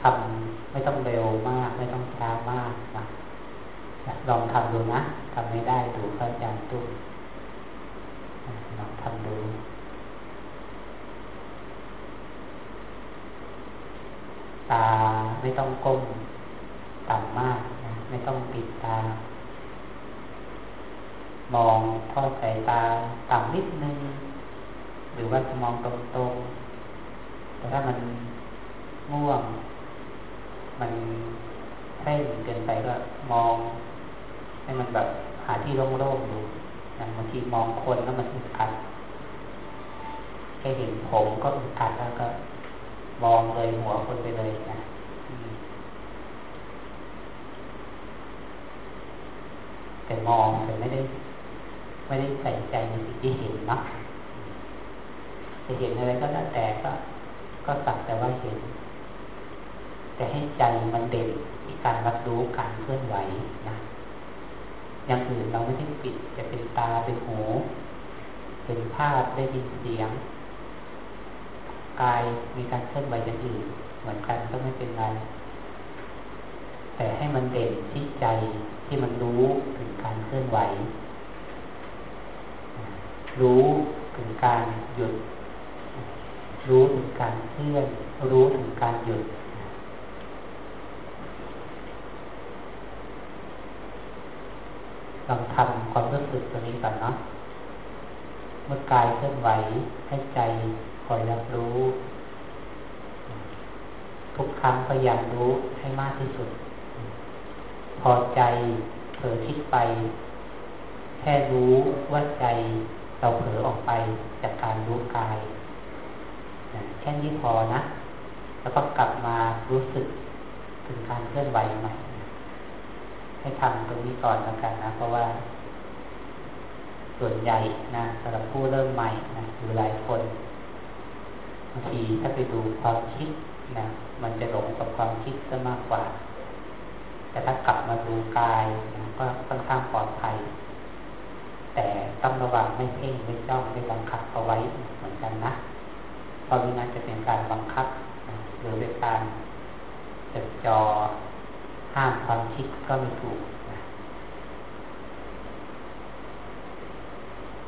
ทำไม่ต้องเร็วมาก ไม่ต้องช้ามากนะลองทำดูนะทำไม่ได้ดูพระอาจารย์ตุ้มลองทำดู ตาไม่ต้องก้มต่ำมากนะไม่ต้องปิดตา มองทอดสายตาต่ำนิดนึง หรือว่าจะมองตรงๆแต่ถ้ามันง่วง มันเพ่งเกินไปก็มอง ให้มันแบบหาที่โล่งๆดูอย่บางทีมองคนแล้วมันอึดอัดแค่เห็นผมก็อึดอัดแล้วก็ มองเลยหัวคนไปเลยนะแต่มองแต่ไม่ได้ ไม่ได้ใส่ใจในสิ่งที่เห็นนะจะเห็นอะไรก็แล้วแต่ก็ก็สักแต่ว่าเห็น แต่ให้ใจมันเด่นที่การรับรู้การเคลื่อนไหวนะอย่างอื่นเราไม่ได้ปิดจะเป็นตาเป็นหู เป็นภาพได้ยินเสียง กายมีการเคลื่อนไหวอย่างอื่นเหมือนกันก็ไม่เป็นไร แต่ให้มันเด่นที่ใจที่มันรู้ถึงการเคลื่อนไหว รู้ถึงการหยุด รู้ถึงการเคลื่อน รู้ถึงการหยุดลองทำความรู้สึกตัวนี้ก่อนเนาะ เมื่อกายเคลื่อนไหวให้ใจ คอยรับรู้ ทุกครั้งพยายามรู้ให้มากที่สุด พอใจเผลอคิดไป แค่รู้ว่าใจเราเผลอออกไปจากการรู้กายแค่นี้พอนะ แล้วก็กลับมารู้สึกถึงการเคลื่อนไหวใหม่ ให้ทำตรงนี้ก่อนแล้วกันนะ เพราะว่า ส่วนใหญ่นะสำหรับผู้เริ่มใหม่นะหรือหลายคนางทีถ้าไปดูความคิดนะมันจะหลงกับความคิดซะมากกว่า แต่ถ้ากลับมาดูกายนะก็ค่อนข้างปลอดภัย แต่ต้องระวังไม่เพ่งไม่จ้องไม่บังคับเอาไว้เหมือนกันนะเพราะวินั้นจะเป็นการบังคับนะหรือเป็นการจดจอห้ามความคิดก็ไม่ถูก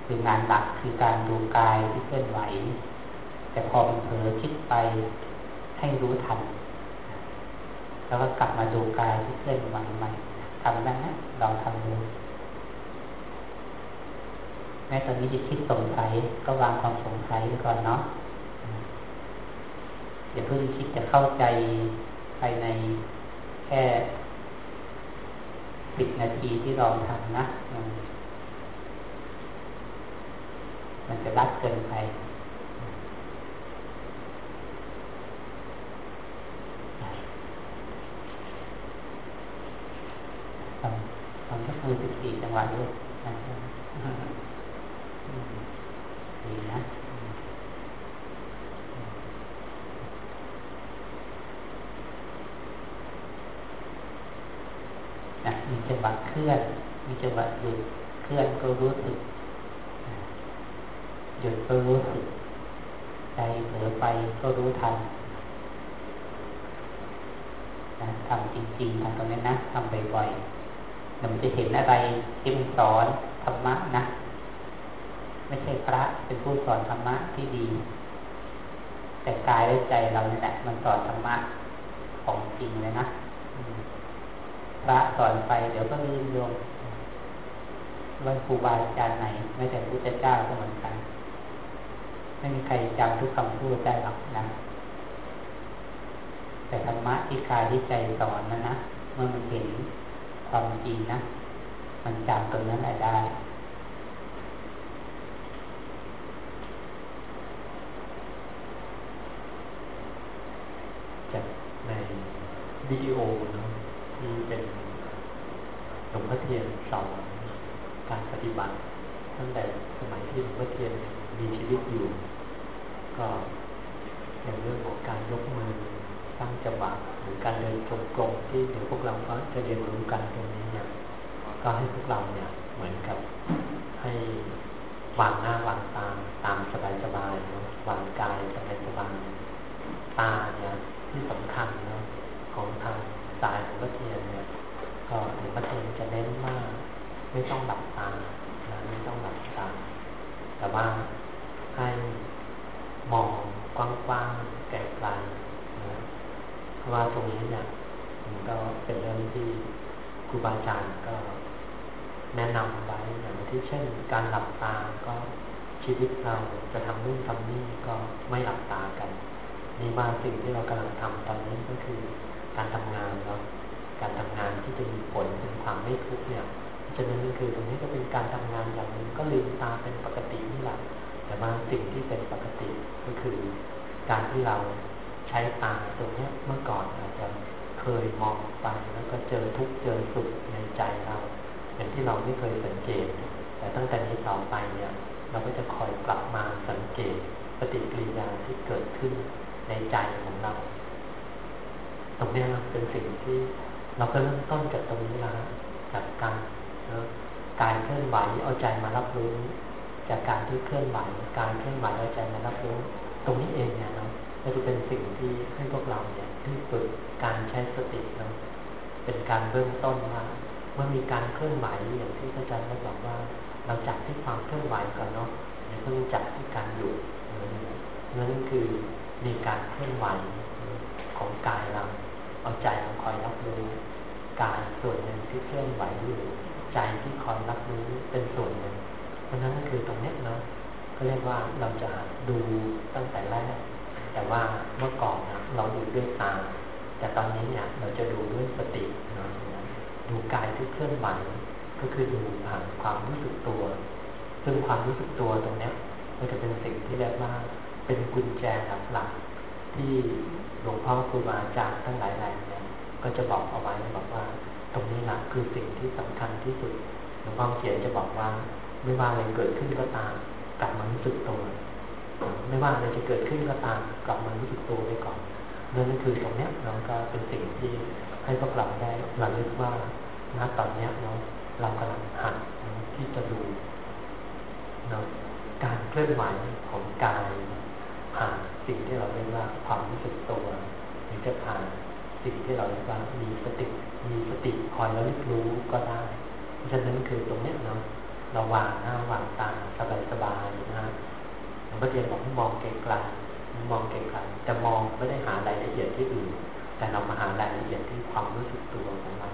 คืองานหลักคือการดูกายที่เคลื่อนไหว แต่พอมันเผลอคิดไปให้รู้ทัน แล้วก็กลับมาดูกายที่เคลื่อนไหวใหม่ทำได้นะลองทำดูแม้ตอนนี้จะคิดสงสัยก็วางความสงสัยไว้ก่อนเนาะอย่าเพิ่งคิดจะเข้าใจภายในแค่สิบนาทีที่ลองทำนะ มันจะรัดเกินไปทำทำทุกมือสิบสี่จังหวะด้วยดีนะนะมีจังหวะเคลื่อน มีจังหวะหยุดเคลื่อนก็รู้สึกหยุดก็รู้สึกใจเผลอไปก็รู้ทันนะทำจริงๆทำตรงนี้นะทำบ่อยๆ มันจะเห็นอะไรที่มันสอนธรรมะนะ ไม่ใช่พระเป็นผู้สอนธรรมะที่ดี แต่กายและใจเราเนี่ยแหละมันสอนธรรมะของจริงเลยนะพระสอนไปเดี๋ยวก็ลืมโยมว่าครูบาอาจารย์ไหน ไม่แต่พระเจ้าก็เหมือนกัน ไม่มีใครจำทุกคำพูดได้หรอกนะ แต่ธรรมะที่กายที่ใจสอนนะนะเมื่อมันเห็น ความจริงนะ มันจำตรงนั้นได้จากในวิดีโอเนาะที่เป็นหลวงพ่อเทียนสอนการปฏิบัติ ตั้งแต่สมัยที่หลวงพ่อเทียนมีชีวิตอยู่ ก็อย่างเรื่องของการยกมือ ตั้งจังหวะหรือการเดินจงกรมที่เดี๋ยวพวกเราก็จะเรียนรู้กันตรงนี้เนี่ยก็ให้พวกเราเนี่ยเหมือนกับให้วางหน้าวางตาตามสบายๆเนาะวางกายสบายๆตาเนี่ยที่สำคัญเนาะของทางสายของพระเทียนเนี่ยก็หลวงพ่อเทียนจะเน้นมากไม่ต้องหลับตาไม่ต้องหลับตาแต่ว่าให้มองกว้างๆไกลๆนะเพราะ ว่าตรงนี้เนี่ยมันก็เป็นเรื่องที่ครูบาอาจารย์ก็แนะนำไว้อย่างที่เช่น การหลับตาก็ชีวิตเราจะทำนู่นทำนี่ก็ไม่หลับตากันนี่ว่าสิ่งที่เรากำลังทำตอนนี้ก็คือการทำงานเนาะการทำงานที่จะมีผลเป็นความไม่ทุกข์เนี่ยฉะนั้นนี่คือตรงนี้ก็เป็นการทำงานอย่างหนึ่งก็ลืมตาเป็นปกตินี่แหละแต่ว่าสิ่งที่เป็นปกติก็คือ การที่เรา ใช้ตาตรงนี้เมื่อก่อนอาจจะเคยมองไปแล้วก็เจอทุกเจอสุขในใจเรา อย่างที่เราไม่เคยสังเกต แต่ตั้งแต่นี้ต่อไปเนี่ยเราก็จะคอยกลับมาสังเกตปฏิกิริยาที่เกิดขึ้นในใจของเรา ตรงนี้เป็นสิ่งที่เราก็เริ่มต้นจากตรงนี้ละจากการกายเคลื่อนไหวเอาใจมารับรู้ จากการที่เคลื่อนไหวการเคลื่อนไหวเอาใจมารับรู้ ตรงนี้เองเนี่ยเนาะ ก็จะเป็นสิ่งที่ให้พวกเราเนี่ยที่ฝึกการใช้สติเนาะเป็นการเบื้องต้นว่าเมื่อมีการเคลื่อนไหวอย่างที่อาจารย์ได้บอกว่า เราจับที่ความเคลื่อนไหวก่อนเนาะอย่าเพิ่งจับที่การอยู่นั่นคือมีการเคลื่อนไหวของกายเรา เอาใจเราคอยรับรู้กายส่วนหนึ่งที่เคลื่อนไหวอยู่ใจที่คอยรับรู้เป็นส่วนหนึ่งเพราะนั้นก็คือตรงนี้เนาะก็เรียกว่าเราจะดูตั้งแต่แรก แต่ว่าเมื่อก่อนนะเราดูด้วยตา แต่ตอนนี้เนี่ยเราจะดูด้วยสตินะดูกายที่เคลื่อนไหวก็คือดูผ่านความรู้สึกตัว ซึ่งความรู้สึกตัวตรงนี้มันจะเป็นสิ่งที่เรียกว่าเป็นกุญแจหลักๆที่หลวงพ่อครูบาอาจารย์ทั้งหลายแหล่เนี่ยก็จะบอกเอาไว้บอกว่า ตรงนี้แหละคือสิ่งที่สำคัญที่สุดหลวงพ่อเขียนจะบอกว่า ไม่ว่าอะไรเกิดขึ้นก็ตามกลับมารู้สึกตัว ไม่ว่าอะไรจะเกิดขึ้นก็ตามกลับมารู้สึกตัวไว้ก่อนนั่นคือตรงนี้เราก็เป็นสิ่งที่ให้พวกเราได้ระลึกว่าณตอนนี้เราเรากำลังหัดที่จะดูเนาะการเคลื่อนไหวของกายผ่านสิ่งที่เราเรียกว่าความรู้สึกตัวหรือจะผ่านสิ่งที่เราเรียกว่ามีสติมีสติคอยระลึกรู้ก็ได้เพราะฉะนั้นคือตรงนี้เนาะเราวางหน้าวาง พ่อเทียนบอกให้มองไกลๆมองไกลๆแต่มองไม่ได้หารายละเอียดที่อื่น แต่เรามาหารายละเอียดที่ความรู้สึกตัวของเรา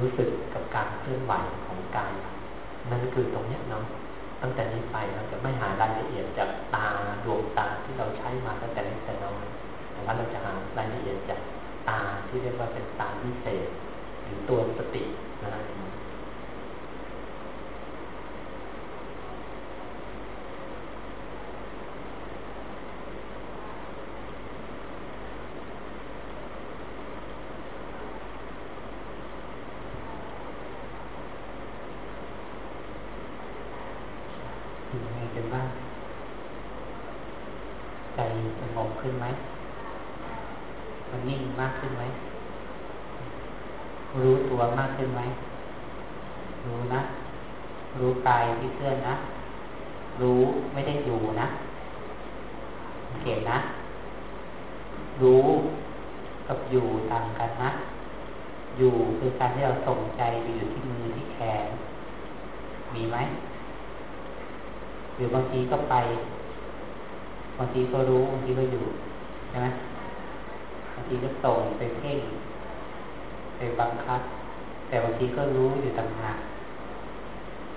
รู้สึกกับการเคลื่อนไหวของกาย นั่นคือตรงนี้เนาะ ตั้งแต่นี้ไปเราจะไม่หารายละเอียดจากตาดวงตาที่เราใช้มาตั้งแต่เล็กแต่น้อยแต่ว่าเราจะหารายละเอียดจากตาที่เรียกว่าเป็นตาพิเศษหรือตัวสตินะขึ้นไหม มันนิ่งมากขึ้นไหม รู้ตัว มากขึ้นไหมรู้นะ รู้กายที่เคลื่อนนะ รู้ไม่ได้อยู่นะเก็บนะ รู้กับอยู่ต่างกันนะ อยู่คือการที่เราส่งใจไปอยู่ที่มือที่แขน มีไหมหรือบางทีก็ไป บางทีก็รู้บางทีก็อยู่ใช่ไหมบางทีก็ส่งไปเพ่งไปบังคับ แต่บางทีก็รู้อยู่ต่างหาก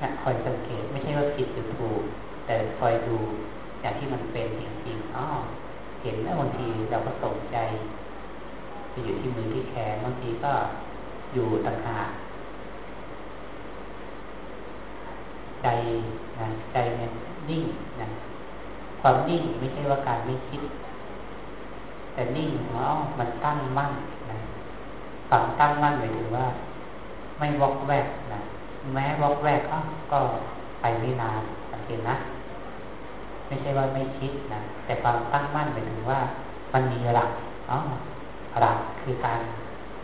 นะคอยสังเกตไม่ใช่ว่าผิดหรือถูก แต่คอยดูอย่างที่มันเป็นจริงๆอ๋อเห็นแล้วบางทีเราก็สนใจไปอยู่ที่มือที่แขนบางทีก็อยู่ต่างหากใจนะใจเนี่ยนิ่งนะความนิ่งไม่ใช่ว่าการไม่คิด แต่นิ่งว่าอ๋อมันตั้งมั่นนะความตั้งมั่นหมายถึงว่า ไม่วอกแวกนะแม้วอกแวกก็ไปไม่นานสังเกตนะ ไม่ใช่ว่าไม่คิดนะแต่ความตั้งมั่นหมายถึงว่า มันมีหลักอ๋อหลักคือการ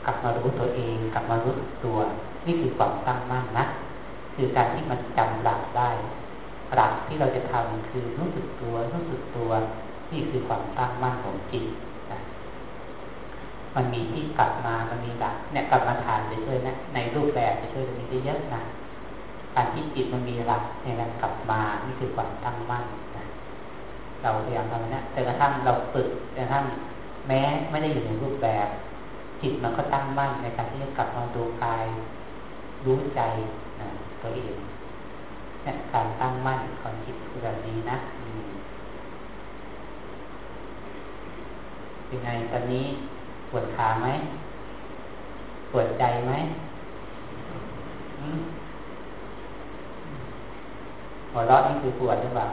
กลับมารู้ตัวเองกลับมารู้ตัวนี่คือความตั้งมั่นนะคือการที่มันจำหลักได้ หลักที่เราจะทำคือรู้สึกตัวรู้สึกตัว นี่คือความตั้งมั่นของจิต มันมีที่กลับมา มันมีหลักเนี่ยกลับมาทานจะช่วยนะ ในรูปแบบจะช่วยตรงนี้ได้เยอะนะการที่จิตมันมีหลักเนี่ยนะกลับมา นี่คือความตั้งมั่นนะ เราพยายามทำนะแต่กระทั่งเราฝึกกระทั่งแม้ไม่ได้อยู่ในรูปแบบ จิตมันก็ตั้งมั่นในการที่จะกลับมาดูกาย รู้ใจนะตัวเองเนี่ยการตั้งมั่นของจิตคือแบบนี้นะยังไงตอนนี้ ปวดขาไหมปวดใจไหมหัวเราะนี่คือปวดหรือเปล่า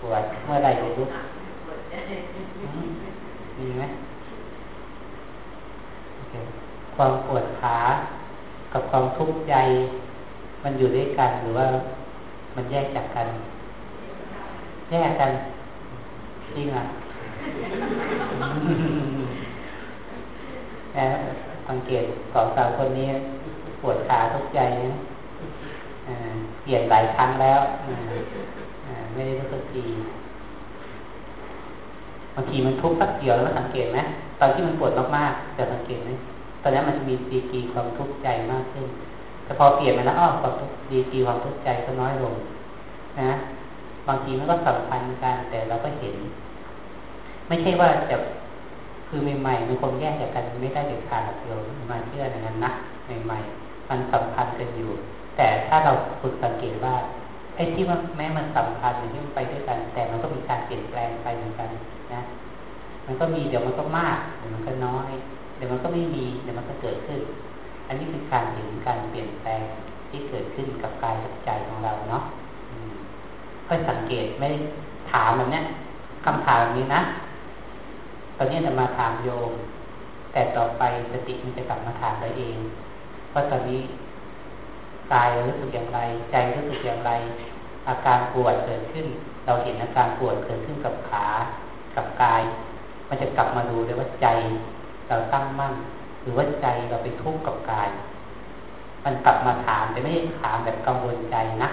ปวดเมื่อไรจะลุกมีไหมความปวดขากับความทุกข์ใจ มันอยู่ด้วยกันหรือว่ามันแยกจากกัน แยกกันจริงอะ แล้วสังเกตสองสาวคนนี้ปวดขาทุกใจนะเปลี่ยนหลายครั้งแล้วไม่ได้รู้สึกทีบางทีมันทุกข์สักเดียวแล้วสังเกตไหมตอนที่มันปวดมากๆจะสังเกตไหมตอนนั้นมันจะมีดีกีความทุกข์ใจมากขึ้น แต่พอเปลี่ยนมาแล้วอ้อความทุกข์ดีกีความทุกข์ใจก็น้อยลง นะ บางทีมันก็สัมพันธ์กันแต่เราก็เห็น ไม่ใช่ว่าจะคือใหม่ๆมันคงแยกจากกันไม่ได้เด็ดขาดเดียวมาเชื่ออย่างนั้นนะใหม่ๆมันสัมพันธ์กันอยู่ แต่ถ้าเราฝึกสังเกตว่าไอ้ที่มันแม้มันสัมพันธ์อยู่ที่มันไปด้วยกัน แต่มันก็มีการเปลี่ยนแปลงไปเหมือนกันนะ มันก็มีเดี๋ยวมันก็มากเดี๋ยวมันก็น้อย เดี๋ยวมันก็ไม่มีเดี๋ยวมันก็เกิดขึ้น อันนี้คือการเห็นการเปลี่ยนแปลงที่เกิดขึ้นกับกายกับใจของเราเนาะค่อยสังเกตไม่ถามแบบนี้คำถามนี้นะ ตอนนี้จะมาถามโยม แต่ต่อไปสติมันจะกลับมาถามตัวเองว่าตอนนี้กายรู้สึกอย่างไร ใจรู้สึกอย่างไร อาการปวดเกิดขึ้น เราเห็นอาการปวดเกิดขึ้นกับขากับกาย มันจะกลับมาดูเลยว่าใจเราตั้งมั่น หรือว่าใจเราไปทุกข์กับกาย มันกลับมาถามแต่ไม่ได้ถามแบบกังวลใจนะ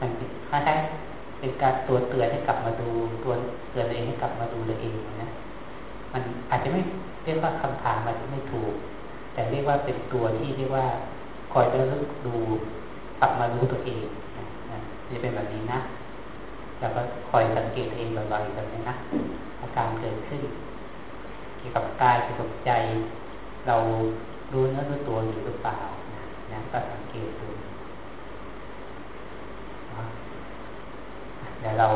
มันคล้ายๆเป็นการตัวเตือนให้กลับมาดูตัวเตือนเองให้กลับมาดูตัวเองนะ มันอาจจะไม่เรียกว่าคำถามอาจจะไม่ถูก แต่เรียกว่าเป็นตัวที่เรียกว่าคอยระลึกดูกลับมารู้ตัวเองนะจะเป็นแบบนี้นะแล้วก็คอยสังเกตเองบ่อยๆแบบนี้นะอาการเกิดขึ้น เกี่ยวกับกายเกี่ยวกับใจ เรารู้เนื้อรู้ตัวอยู่หรือเปล่านะก็สังเกตดูเดี๋ยวเรา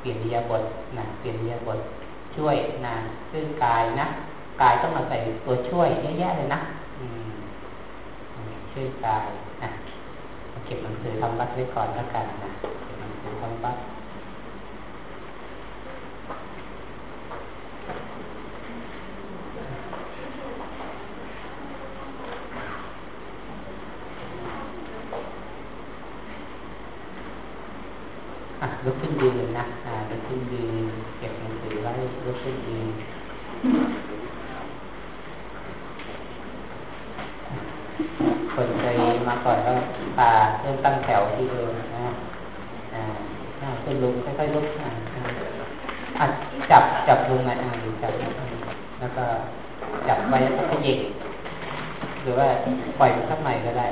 เปลี่ยนเรียบทนะเปลี่ยนเรียบท ช่วยนะซึ่งกายนะกายต้องมาใส่ตัวช่วยเยอะแยะเลยนะอืช่วยกายนะเก็บหนังสือทำบัตรไว้ก่อนแล้วกันนะเก็บหนังสือทำบัตรลุกขึ้นยืนนะลุกขึ้นยืนเก็บหนังสือไว้ลุกขึ้นยืนคนเคยมา ก่อนก็ตาเริ่มตั้งแถวที่เดิมนะอ่าขึ้นลุกค่อยๆลุกอ่าจับจับลุงไงอ่าจับแล้วก็จับไว้แล้วก็ยิงหรือว่าปล่อยสักหน่อยก็ได้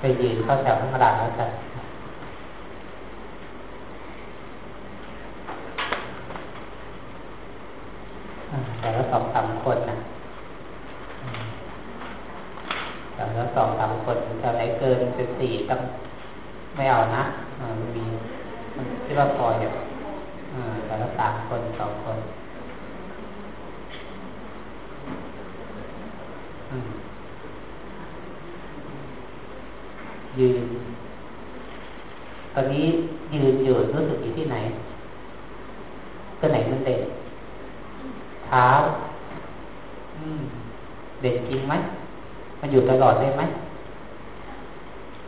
ไปยืนเข้าแถวข้างหลังแล้วกันแต่ละสองสามคนนะ แต่ละสองสามคนจะไหนเกินเป็นสี่ต้องไม่เอานะมันมีมันที่ว่าพออยู่แต่ละสามคนสองคนยืน ตอนนี้ยืนอยู่รู้สึกอยู่ที่ไหนก็ไหนมันเด่นเท้าเด่นจริงไหม มันอยู่ตลอดได้ไหม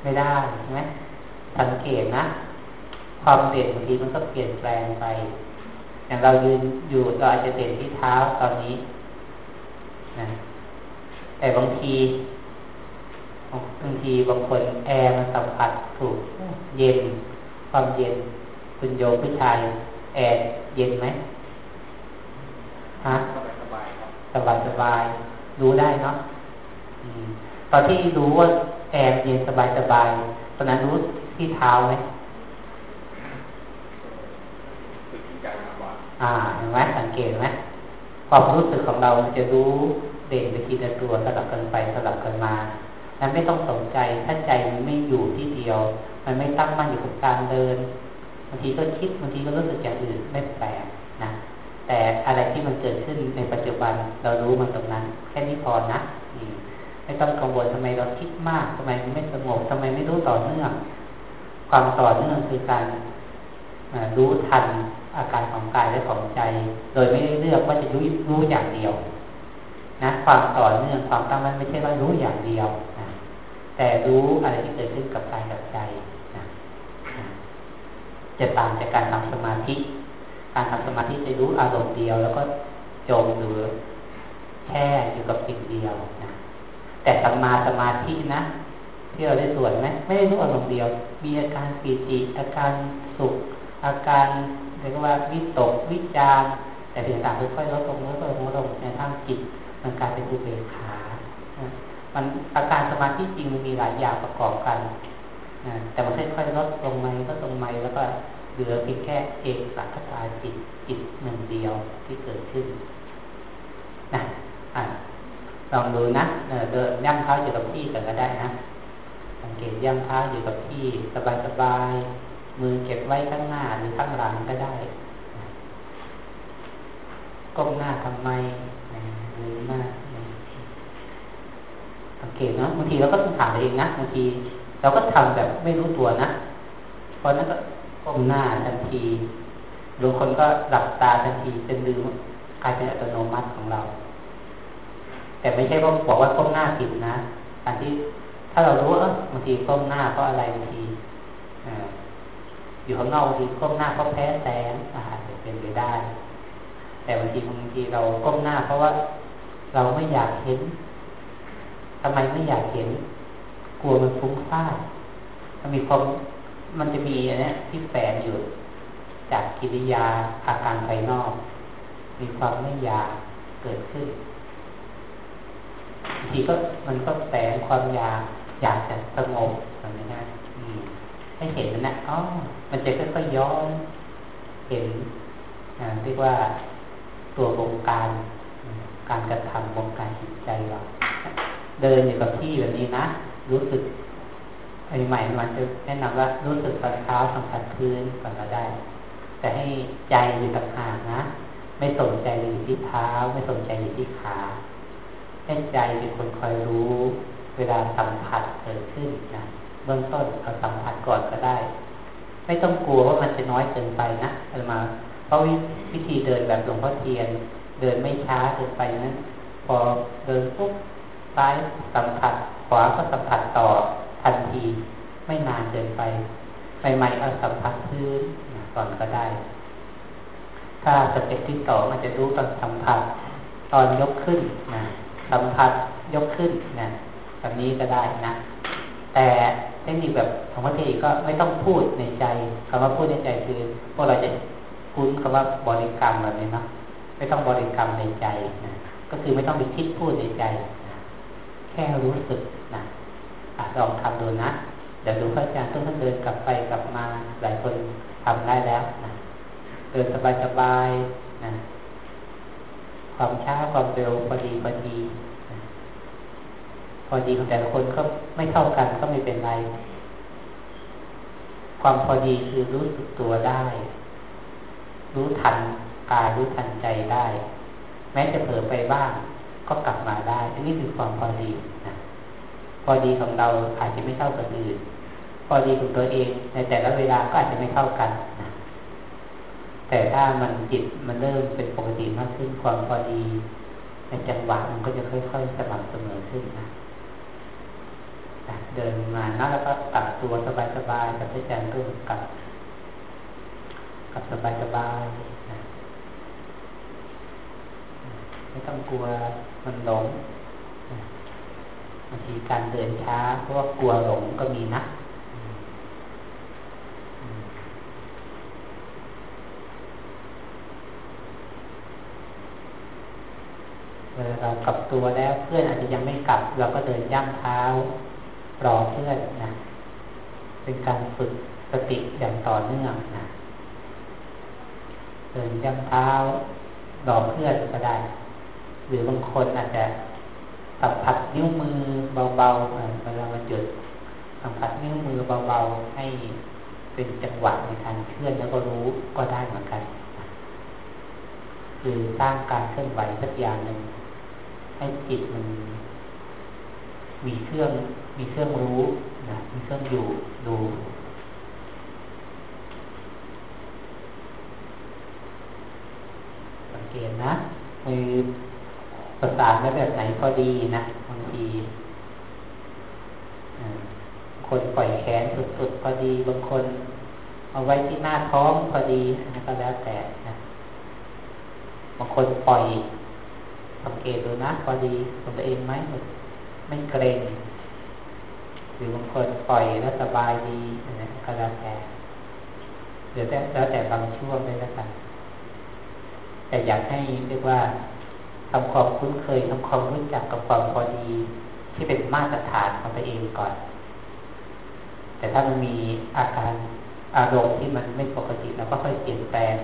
ไม่ได้ใช่ไหมสังเกตนะ ความเด่นบางทีมันก็เปลี่ยนแปลงไป อย่างเรายืนอยู่เราอาจจะเด่นที่เท้าตอนนี้นะแต่บางทีบางทีบางคนแอร์มันสัมผัสถูกเย็น ความเย็นคุณโยผู้ชายแอร์เย็นไหมฮะสบายสบายสบายรู้ได้เนาะ ตอนที่รู้ว่าแอร์เย็นสบายสบายตอนนั้นรู้ที่เท้าไหมอ่าเห็นไหมสังเกตไหมความรู้สึกของเราจะรู้เด่นไปทีละตัวสลับกันไปสลับกันมานั้นไม่ต้องสนใจถ้าใจมันไม่อยู่ที่เดียว มันไม่ตั้งมั่นอยู่กับการเดินบางทีก็คิดบางทีก็รู้สึกอย่างอื่นไม่แปลกนะ แต่อะไรที่มันเกิดขึ้นในปัจจุบันเรารู้มันตรงนั้น แค่นี้พอนะ ไม่ต้องกังวลทำไมเราคิดมากทำไมไม่สงบทำไมไม่รู้ต่อเนื่องความต่อเนื่องคือการรู้ทันอาการของกายและของใจ โดยไม่ได้เลือกว่าจะรู้รู้อย่างเดียว นะ ความต่อเนื่องความตั้งมั่นไม่ใช่ว่ารู้อย่างเดียวแต่รู้อะไรที่เกิดขึ้นกับกายกับใจนะจะต่างจากการทำสมาธิ การทำสมาธิจะรู้อารมณ์เดียว แล้วก็จมหรือแค่อยู่กับสิ่งเดียวน แต่สัมมาสมาธินะ ที่เราได้สวนไหมไม่ได้รู้อารมณ์เดียว มีอาการปีติอาการสุข อาการเรียกว่าวิตกวิจารแต่เพียงต่างค่อยๆลดลงลดลงลดลงในทางจิตมันกลายเป็นอุเบกขามันอาการสมาธิจริงมันมีหลายอย่างประกอบกันแต่มันค่อยๆลดลงไหมก็ตรงไหมแล้วก็เหลือเพียงแค่เอกสักตาจิตจิตหนึ่งเดียวที่เกิดขึ้นนะอะ ลองดูนะเดินย่ำเท้าอยู่กับที่กันก็ได้นะสังเกตย่ำเท้าอยู่กับที่สบายๆมือเก็บไว้ข้างหน้าหรือข้างหลังก็ได้ก้มหน้าทำไมหรือหน้าสังเกตเนาะบางทีเราก็ต้องถามเองนะบางที เราก็ทำแบบไม่รู้ตัวนะเพราะนั้นก็ก้มหน้าทันทีหรือคนก็หลับตาทันทีจนลืมกลายเป็นอัตโนมัติของเรา แต่ไม่ใช่ว่าบอกว่าก้มหน้าผิดนะอันที่ถ้าเรารู้ว่าบางทีก้มหน้าเพราะอะไรบางทีอยู่ข้างนอกบางทีก้มหน้าเพราะแพ้แสงอาจจะเป็นไปได้ แต่บางทีบางทีเราก้มหน้า เพราะว่าเราไม่อยากเห็นทำไมไม่อยากเห็น กลัวมันฟุ้งซ่านมันมีความมันจะมีอันนี้ที่แฝงอยู่ จากกิริยาอาการภายนอก มีความไม่อยากเกิดขึ้น บางทีก็มันก็แฝงความอยากอยากจะสงบอะไรนะให้เห็นนะอ๋อมันจะค่อยๆย้อนเห็นเรียกว่าตัวบงการ การกระทำบงการจิตใจเราเดินอยู่กับที่แบบนี้นะรู้สึกใหม่มันจะแนะนำว่ารู้สึกตอนเท้าสัมผัสพื้นก่อนก็ได้ แต่ให้ใจอยู่ต่างหากนะ ไม่สนใจอยู่ที่เท้า ไม่สนใจอยู่ที่ขา ให้ใจเป็นคนคอยรู้ เวลาสัมผัสเกิดขึ้นนะเบื้องต้นเอาสัมผัสก่อนก็ได้ ไม่ต้องกลัวว่ามันจะน้อยเกินไปนะเอามา เพราะวิธีเดินแบบหลวงพ่อเทียน เดินไม่ช้าเกินไปนะพอเดินปุ๊บซ้ายสัมผัส ขวาก็สัมผัสต่อทันที ไม่นานเกินไปใหม่ๆเอาสัมผัสพื้นก่อนก็ได้ ถ้าสเต็ปที่ต่อมันจะรู้ตอนสัมผัส ตอนยกขึ้นนะ สัมผัสยกขึ้นนะแบบนี้ก็ได้นะ แต่เทคนิคแบบของพระเทก็ไม่ต้องพูดในใจคำว่าพูดในใจคือพวกเราจะคุ้นคำว่าบริกรรมแบบนี้นะไม่ต้องบริกรรมในใจนะก็คือไม่ต้องไปคิดพูดในใจนะแค่รู้สึกนะอะลองทำดูนะเดี๋ยวดูพระอาจารย์ต้องเดินกลับไปกลับมาหลายคนทำได้แล้วนะเดินสบายๆนะ ความช้าความเร็วพอดีพอดีพอดีของแต่ละคนก็ไม่เท่ากันก็ไม่เป็นไร ความพอดีคือรู้สึกตัวได้ รู้ทันกายรู้ทันใจได้ แม้จะเผลอไปบ้าง ก็กลับมาได้อันนี้คือความพอดีนะพอดีของเราอาจจะไม่เท่ากับอื่น พอดีของตัวเองในแต่ละเวลาก็อาจจะไม่เท่ากัน แต่ถ้ามันจิตมันเริ่มเป็นปกติมากขึ้นความพอดีในจังหวะมันก็จะค่อยๆสม่ำเสมอขึ้นนะเดินมานะแล้วก็ตัดตัวสบายๆกับอาจารย์รุ่กับกับสบายๆนะไม่ต้องกลัวมันหลงบางทีการเดินช้าเพราะว่ากลัวหลงก็มีนะ เวลาเรากลับตัวแล้วเพื่อนอาจจะยังไม่กลับ เราก็เดินย่ำเท้ารอเพื่อนนะ เป็นการฝึกสติอย่างต่อเนื่องนะเดินย่ำเท้ารอเพื่อนก็ได้ หรือบางคนอาจจะสัมผัสนิ้วมือเบาๆเวลามันหยุดสัมผัสนิ้วมือเบาๆให้เป็นจังหวะในการเคลื่อนแล้วก็รู้ก็ได้เหมือนกัน คือสร้างการเคลื่อนไหวสักอย่างหนึ่ง ให้จิตมันมีเครื่องมีเครื่องรู้นะมีเครื่องอยู่ดูสังเกตนะมือประสานไว้แบบไหนพอดีนะบางทีคนปล่อยแขนสุดๆพอดีบางคนเอาไว้ที่หน้าท้องพอดีนะก็แล้วแต่นะบางคนปล่อย สังเกตดูนะพอดีตัวเองไหมไม่เกรงหรือบางคนปล่อยแล้วสบายดีนะก็แล้วแต่เดี๋ยวแต่แล้วแต่บางช่วงเลยแล้วกันแต่อยากให้เรียกว่าทำความคุ้นเคยทำความรู้จักกับความพอดี ที่เป็นมาตรฐานของตัวเองก่อน แต่ถ้ามันมีอาการอารมณ์ที่มันไม่ปกติเราก็ค่อยเปลี่ยนแปลง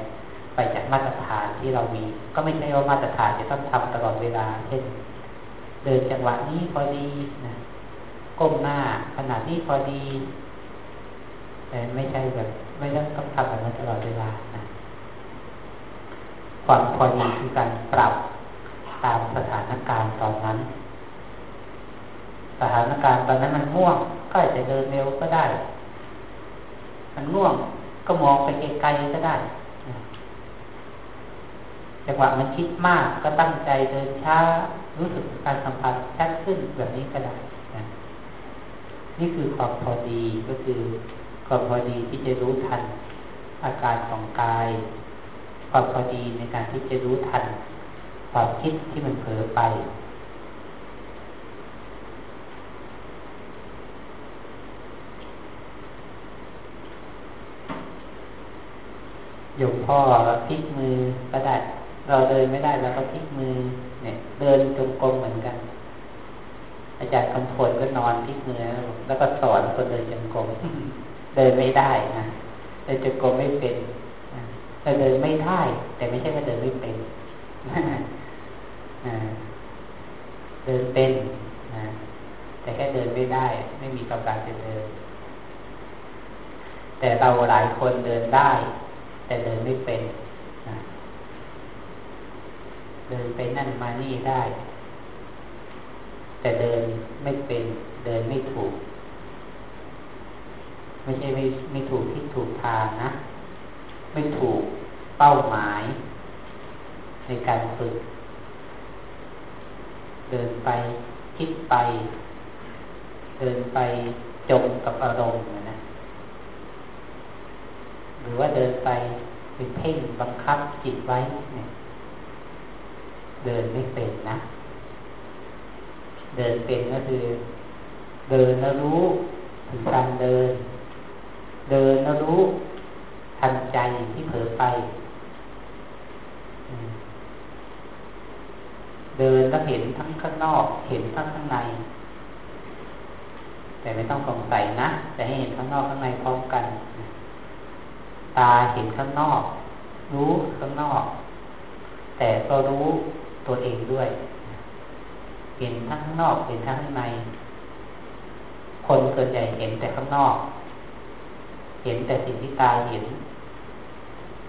ไปจากมาตรฐานที่เรามี ก็ไม่ใช่ว่ามาตรฐานจะต้องทำตลอดเวลา เช่น เดินจังหวะนี้พอดีนะก้มหน้าขนาดนี้พอดีแต่ไม่ใช่แบบไม่ต้องต้องทำแบบนั้นตลอดเวลานะความพอดีคือการปรับตามสถานการณ์ตอนนั้น สถานการณ์ตอนนั้นมันง่วง ก็อาจจะเดินเร็วก็ได้ มันง่วงก็มองไปไกลๆก็ได้ จังหวะมันคิดมากก็ตั้งใจเดินช้ารู้สึกการสัมผัสชัดขึ้นแบบนี้ก็ได้นะนี่คือความพอดีก็คือความพอดีที่จะรู้ทันอาการของกาย ความพอดีในการที่จะรู้ทันความคิดที่มันเผลอไปยมพ่อพลิกมือก็ได้ เราเดินไม่ได้เราก็พลิกมือเนี่ย เดินจงกรมเหมือนกัน อาจารย์คำพลก็นอนพลิกมือแล้วก็สอนคนเดินจงกรมเดินไม่ได้นะเดินจงกรมไม่เป็นเราเดินไม่ได้แต่ไม่ใช่ว่าเดินไม่เป็นเดินเป็นนะแต่แค่เดินไม่ได้ ไม่มีกำลังจะเดิน แต่เราหลายคนเดินได้ แต่เดินไม่เป็น เดินไปนั่นมานี่ได้ แต่เดินไม่เป็นเดินไม่ถูก ไม่ใช่ไม่ไม่ถูกที่ถูกทางนะ ไม่ถูกเป้าหมาย ในการฝึก เดินไปคิดไป เดินไปจมกับอารมณ์นะหรือว่าเดินไปเป็นเพ่งบังคับจิตไว้เนี่ย เดินไม่เป็นนะ เดินเป็นก็คือ เดินแล้วรู้ถึงการเดิน เดินแล้วรู้ทันใจที่เผลอไป เดินแล้วเห็นทั้งข้างนอก เห็นทั้งข้างใน แต่ไม่ต้องสงสัยนะ แต่ให้เห็นข้างนอกข้างในพร้อมกัน ตาเห็นข้างนอก รู้ข้างนอก แต่ก็รู้ ตัวเองด้วย เห็นทั้งข้างนอกเห็นทั้งข้างใน คนส่วนใหญ่เห็นแต่ข้างนอก เห็นแต่สิ่งที่ตาเห็น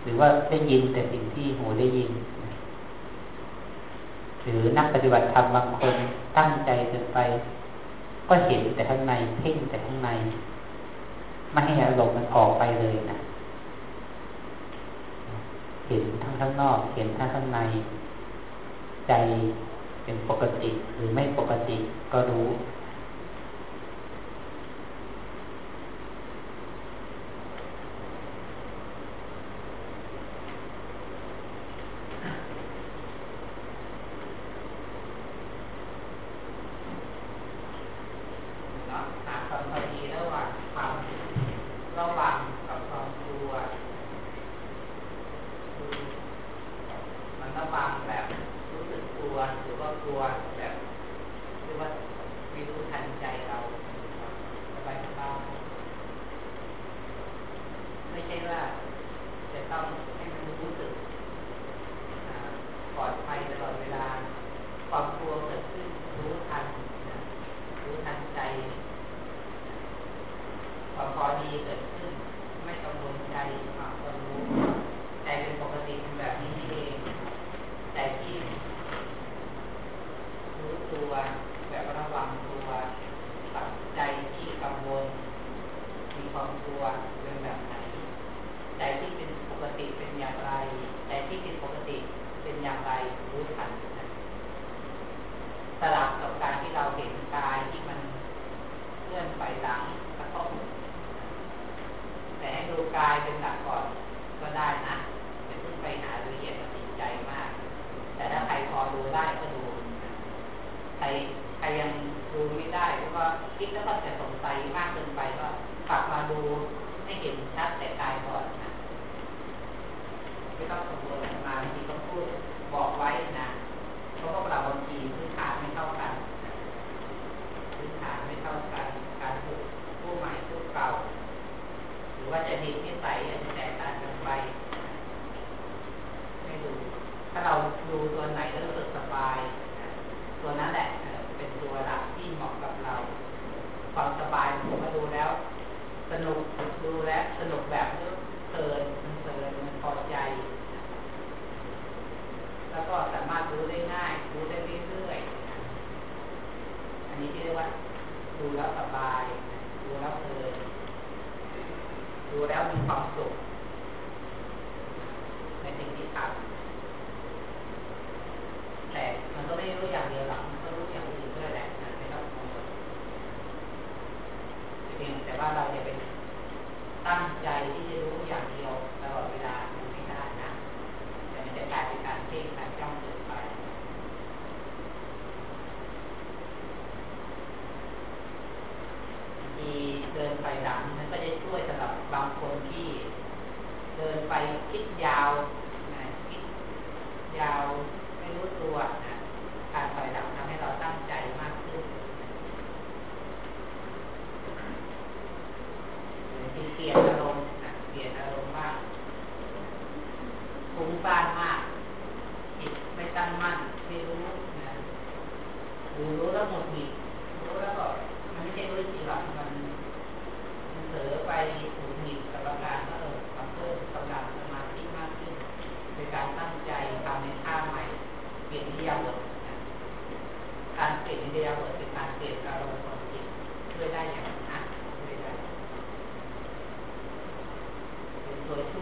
หรือว่าได้ยินแต่สิ่งที่หูได้ยิน หรือนักปฏิบัติธรรมบางคนตั้งใจเกินไป ก็เห็นแต่ข้างในเพ่งแต่ข้างใน ไม่ให้อารมณ์มันออกไปเลยนะเห็นทั้งข้างนอก เห็นทั้งข้างใน ใจเป็นปกติหรือไม่ปกติก็รู้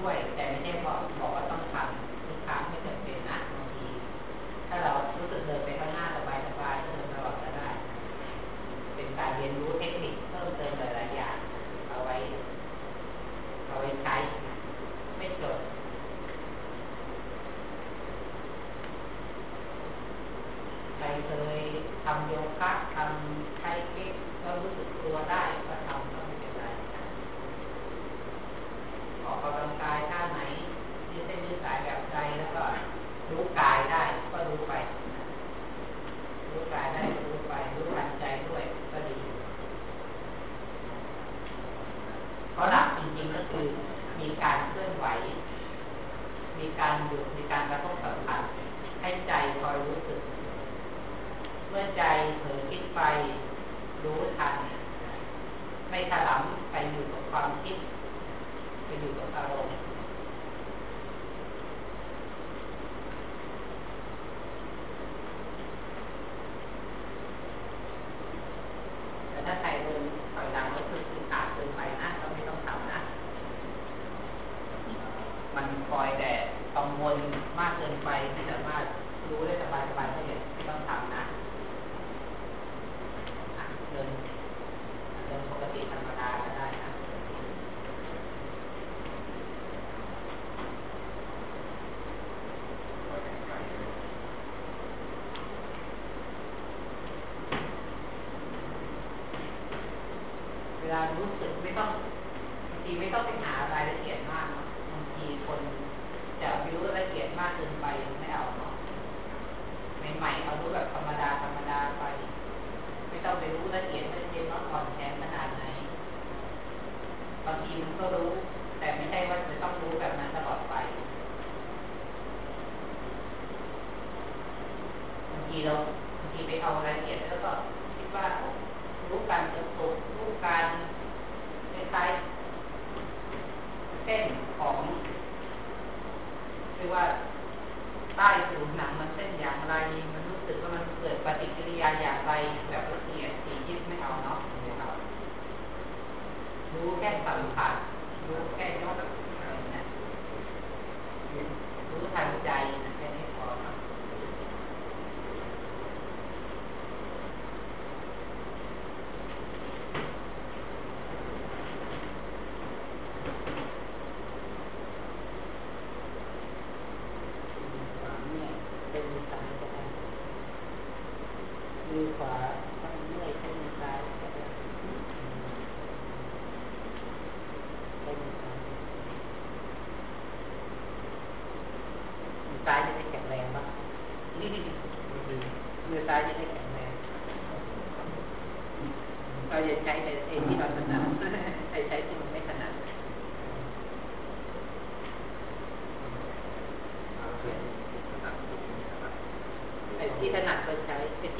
ด้วย แต่ไม่ได้บอาบอก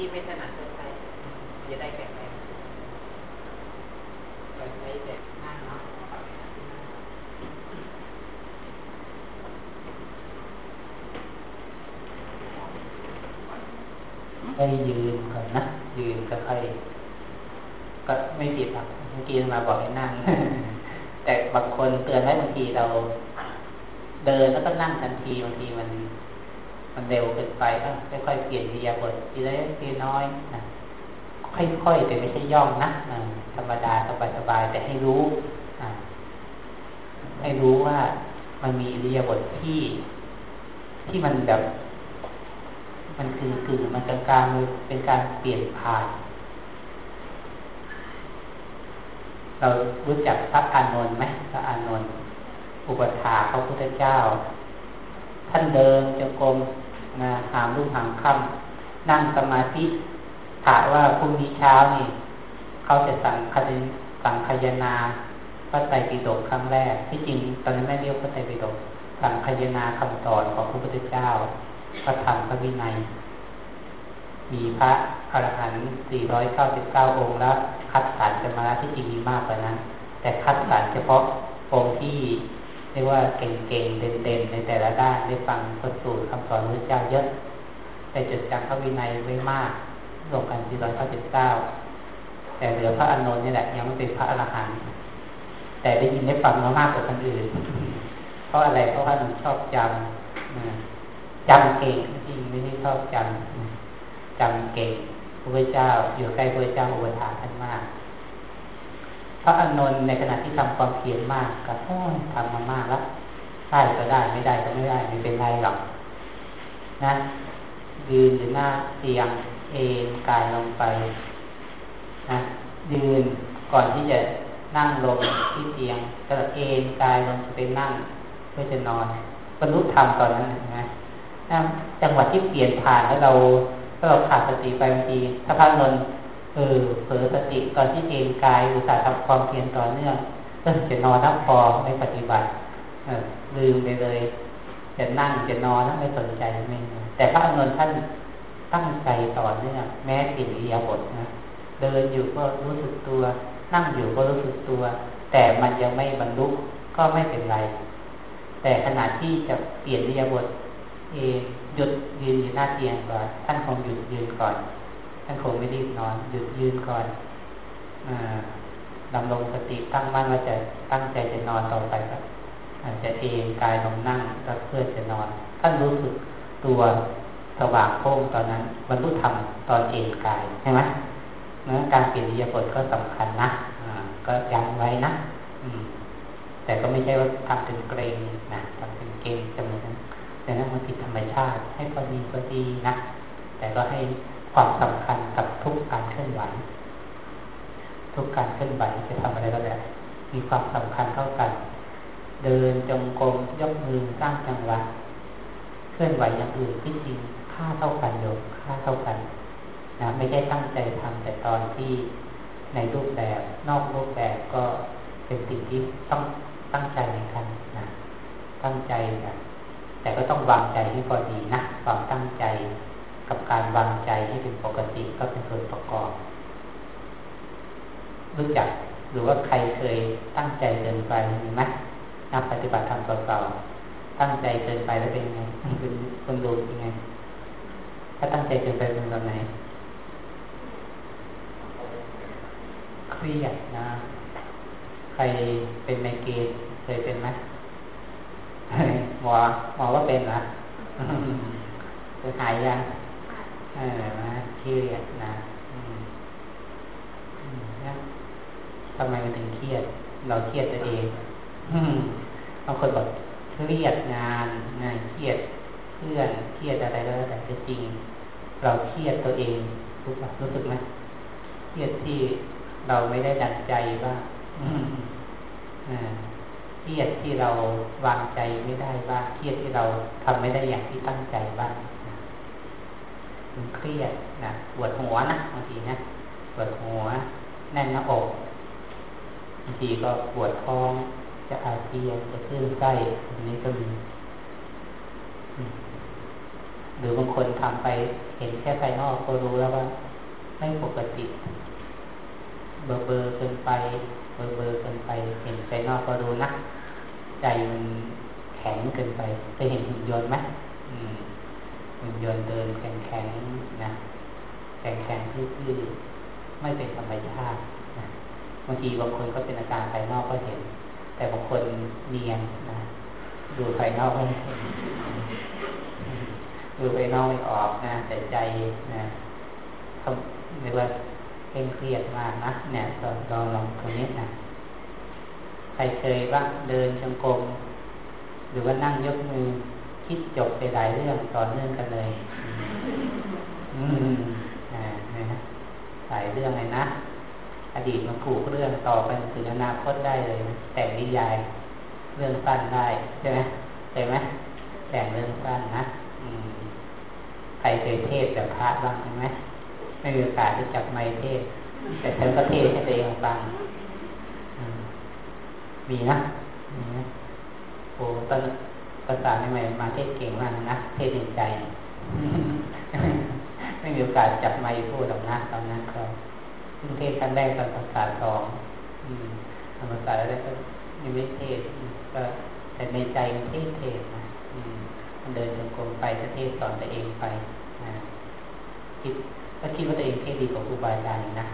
ที่ไม่ถนัดก็ใช้จะได้แข็งแรงเราใช้แบบนั่งเนาะให้ยืนก่อนนะ ยืนก็ค่อยก็ไม่ผิดหรอกเมื่อกี้มาบอกให้นั่ง แต่บางคนเตือนไว้บางทีเรา เดินแล้วก็นั่งทันทีบางทีมัน มันเร็วเกินไปก็ค่อยๆเปลี่ยนวิยาบททีละทีน้อยนะค่อยๆแต่ไม่ใช่ย่องนะธรรมดาสบายๆแต่ให้รู้ให้รู้ว่ามันมีอิริยาบถที่ ที่มันแบบ มันคือกึ่งมันกลางๆเป็นการเปลี่ยนผ่าน เรารู้จักพระอานนท์ไหมพระอานนท์อุปถาพระพุทธเจ้า ท่านเดินจงกรม นะหามรุ่งหามค่ำนั่งสมาธิถามว่าพรุ่งนี้เช้านี่เขาจะสั่งคดสั่งขยนาพระไตรปิฎกครั้งแรก ที่จริงตอนนั้นไม่เรียกพระไตรปิฎกสั่งขยนาคำสอนของพระพุทธเจ้าพระธรรมพระวินัย มีพระอรหันต์499 องค์แล้ว คัดสรรกันมาแล้วที่จริงมีมากกว่านั้น แต่คัดสรรเฉพาะองค์ที่ รียกว่าเก่งๆเด่นๆในแต่ละด้านได้ฟังพระสูตรคำสอนพระเจ้าเยอะ แต่จดจำพระวินัยไว้มากรวมกัน499แต่เหลือพระอานนท์นี่แหละยังไม่เป็นพระอรหันต์แต่ได้ยินได้ฟังมามากกว่าคนอื่น เพราะอะไรเพราะว่าหนูชอบจำจำเก่งจริงไม่ใช่ชอบจำจำเก่งพระเจ้าอยู่ใกล้พระเจ้าอุปถาท่านมาก ระอานนท์ในขณะที่ทำความเพียรมากก็ทำมามากแล้วได้ก็ได้ไม่ได้ก็ไม่ได้ไม่เป็นไรหรอกนะยืนอยู่หน้าเตียงเอนกายลงไปนะยืนก่อนที่จะนั่งลงที่เตียงก็เอนกายลงไปนั่งเพื่อจะนอนบรรลุธรรมตอนนั้นนะจังหวะที่เปลี่ยนผ่านแล้วเราถ้าเราขาดสติไปบางทีถ้าพระนนท์ เออเผลอสติตอนที่เอนกายอุตส่าห์ทำความเพียรต่อเนื่องก็จะนอนนับพอไม่ปฏิบัติเออลืมไปเลยจะนั่งจะนอนไม่สนใจไม่แต่พระอนุนท่านตั้งใจต่อเนื่องแม้สิ่งอิยาบทนะเดินอยู่ก็รู้สึกตัว นั่งอยู่ก็รู้สึกตัว แต่มันยังไม่บรรลุก็ไม่เป็นไร แต่ขณะที่จะเปลี่ยนอิยาบทเอหยุดยืนอยู่หน้าเตียงก่อนท่านคงหยุดยืนก่อน ท่านคงไม่รีบนอนหยุดยืนก่อนอดำรงสติตั้งมั่นว่าจะตั้งใจจะนอนต่อไปครับอาจจะเองกายลงนั่งเพื่อจะนอน ท่านรู้สึกตัวสว่างโพ่งตอนนั้นบรรลุธรรมตอนเองกายใช่ไหมนะการเปลี่ยนอิริยาบถก็สำคัญนะก็ยังไว้นะอืม แต่ก็ไม่ใช่ว่าทำเป็นเกรงนะทำเป็นเกรงเสมอแต่นั้นมันผิดธรรมชาติ ให้พอดีพอดีนะแต่ก็ให้ ความสำคัญกับทุกการเคลื่อนไหว ทุกการเคลื่อนไหวจะทำอะไรก็แล้วมีความสำคัญเท่ากัน เดินจงกรมยกมือสร้างจังหวะเคลื่อนไหวอย่างอื่นที่จริงค่าเท่ากันโยมค่าเท่ากันนะไม่ใช่ตั้งใจทำแต่ตอนที่ในรูปแบบ นอกรูปแบบก็เป็นสิ่งที่ต้องตั้งใจในกันนะตั้งใจนะแต่ก็ต้องวางใจให้พอดีนะความตั้งใจ กับการวางใจที่เป็นปกติก็เป็นส่วนประกอบ รู้จักหรือว่าใครเคยตั้งใจเกินไปมีไหมนักปฏิบัติธรรมเก่าๆตั้งใจเกินไปแล้วเป็นไงเป็นคนดูยังไง ถ้าตั้งใจเกินไปเป็นแบบไหนเครียดนะ ใครเป็นไมเกรนเคยเป็นไหมหมอหมอว่าเป็นนะจะหายยัง เออนะเครียดนะทำไมมันถึงเครียด เราเครียดตัวเองบางคนบอกเครียดงานงานเครียดเพื่อนเครียดอะไรก็แล้วแต่จริง เราเครียดตัวเองรู้รู้สึกไหมเครียดที่เราไม่ได้ดังใจบ้างเครียดที่เราวางใจไม่ได้บ้างเครียดที่เราทำไม่ได้อย่างที่ตั้งใจบ้าง มันเครียดนะปวดหัวนะบางทีนะปวดหัว แน่นหน้าอกบางทีก็ปวดท้องจะอาเจียนจะคลื่นไส้อันนี้ก็มีหรือบางคนทำไปเห็นแค่ภายนอกก็รู้แล้วว่า ไม่ปกติ เบอร์เบอร์เกินไป เบอร์เบอร์เกินไป เห็นภายนอกก็รู้นะใจมันแข็งเกินไปเคยเห็นหุ่นยนต์ไหม หุ่นยนต์เดินแข็งแข็งนะแข็งแข็งทื่อๆไม่เป็นธรรมชาตินะบางทีบางคนก็เป็นอาการภายนอกก็เห็น แต่บางคนเนียนนะดูภายนอกไม่ดูภายนอกไม่ออกนะแต่ใจนะเขาเรียกว่าเคร่งเครียดมากนะเนี่ยลองลองลองตรงนี้นะใครเคยว่าเดินจงกรมหรือว่านั่งยกมือ คิดจบไปหลายเรื่องต่อเนื่องกันเลย อืมอ่านะหลายเรื่องเลยนะ อดีตมันผูกเรื่องต่อไปถึงอนาคตได้เลยนะแต่งนิยาย เรื่องสั้นได้ใช่ไหมใช่ไหมแต่งเรื่องสั้นนะอืมใครเคยเทศแบบพระบ้างใช่ไหมไม่มีโอกาสที่จับไม้เทศ แต่ฉันก็เทศให้ตัวเองฟังมีนะมีนะโอ้ตอน ภาษาใหม่มาเทศเก่งมากนะเทศในใจไม่มีโอกาสจับไม้พูดหรอกนะตอนนั้นก็เทศครั้งแรกตอนภาษาสองภาษาแรกก็ยังไม่เทศก็แต่ในใจมันเทศเทศนะมันเดินจงกรมไปก็เทศสอนตัวเองไปนะคิดก็คิดว่าตัวเองเทศดีกว่าครูบาอาจารย์นะ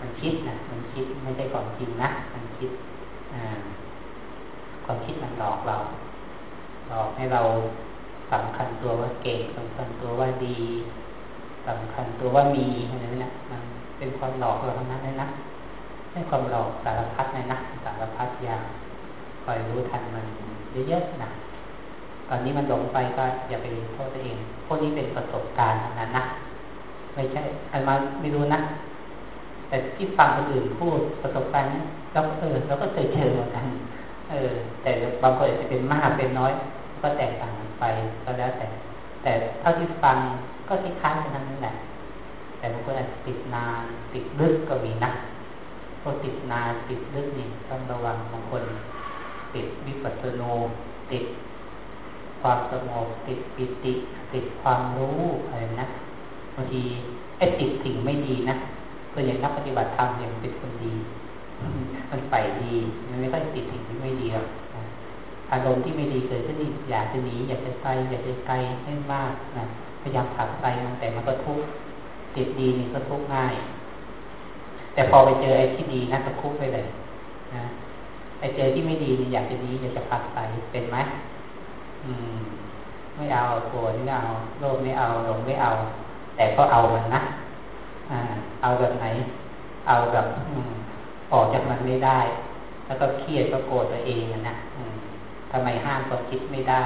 มันคิดนะมันคิดไม่ใช่ความจริงนะมันคิดอ่า ความคิดมันหลอกเรา หลอกให้เราสำคัญตัวว่าเก่งสำคัญตัวว่าดีสำคัญตัวว่ามีอะไรนี่นะมันเป็นความหลอกเราทั้งนั้นเลยนะไม่ความหลอกสารพัดเลยนะสารพัดอย่างคอยรู้ทันมันเยอะๆนะตอนนี้มันหลงไปก็อย่าไปโทษตัวเองพวกนี้เป็นประสบการณ์นั้นนะไม่ใช่อันมาไม่รู้นะแต่ที่ฟังคนอื่นพูดประสบการณ์นี้แล้วเออเราก็เคยเจอเหมือนกัน ออแต่บางคนอาจจะเป็นมากเป็นน้อย ก็แตกต่างกันไปก็แล้วแต่ แต่เท่าที่ฟังก็คล้ายๆกันนั่นแหละแต่บางคนอาจจะติดนานติดลึกก็มีนะพอติดนานติดลึกนี่ต้องระวังบางคน ติดวิปัสสโนติดความสงบติดปิติ ติดความรู้อะไรนะบางทีไอ้ติดสิ่งไม่ดีนะส่วนใหญ่นักปฏิบัติธรรมอย่างเป็นคนดี มันไปดี มันไม่ค่อยติดสิ่งที่ไม่ดีหรอกอารมณ์ที่ไม่ดีเกิดขึ้นนี่อยากจะหนีอยากจะไปอยากจะไกลให้มากนะพยายามขับไปมันแต่มันก็ทุกข์ติดดีนี่ก็ทุกข์ง่าย แต่พอไปเจอไอ้ที่ดีนะก็ทุกข์ไปเลยนะไอ้เจอที่ไม่ดีนี่อยากจะหนีอยากจะพักไปเป็นไหมอืม ไม่เอาโกรธไม่เอาโลภไม่เอาหลงไม่เอา แต่ก็เอามันนะอ่า เอาแบบไหน เอาแบบอืม ออกจากมันไม่ได้ แล้วก็เครียดก็โกรธตัวเองนะทำไมห้ามก็คิดไม่ได้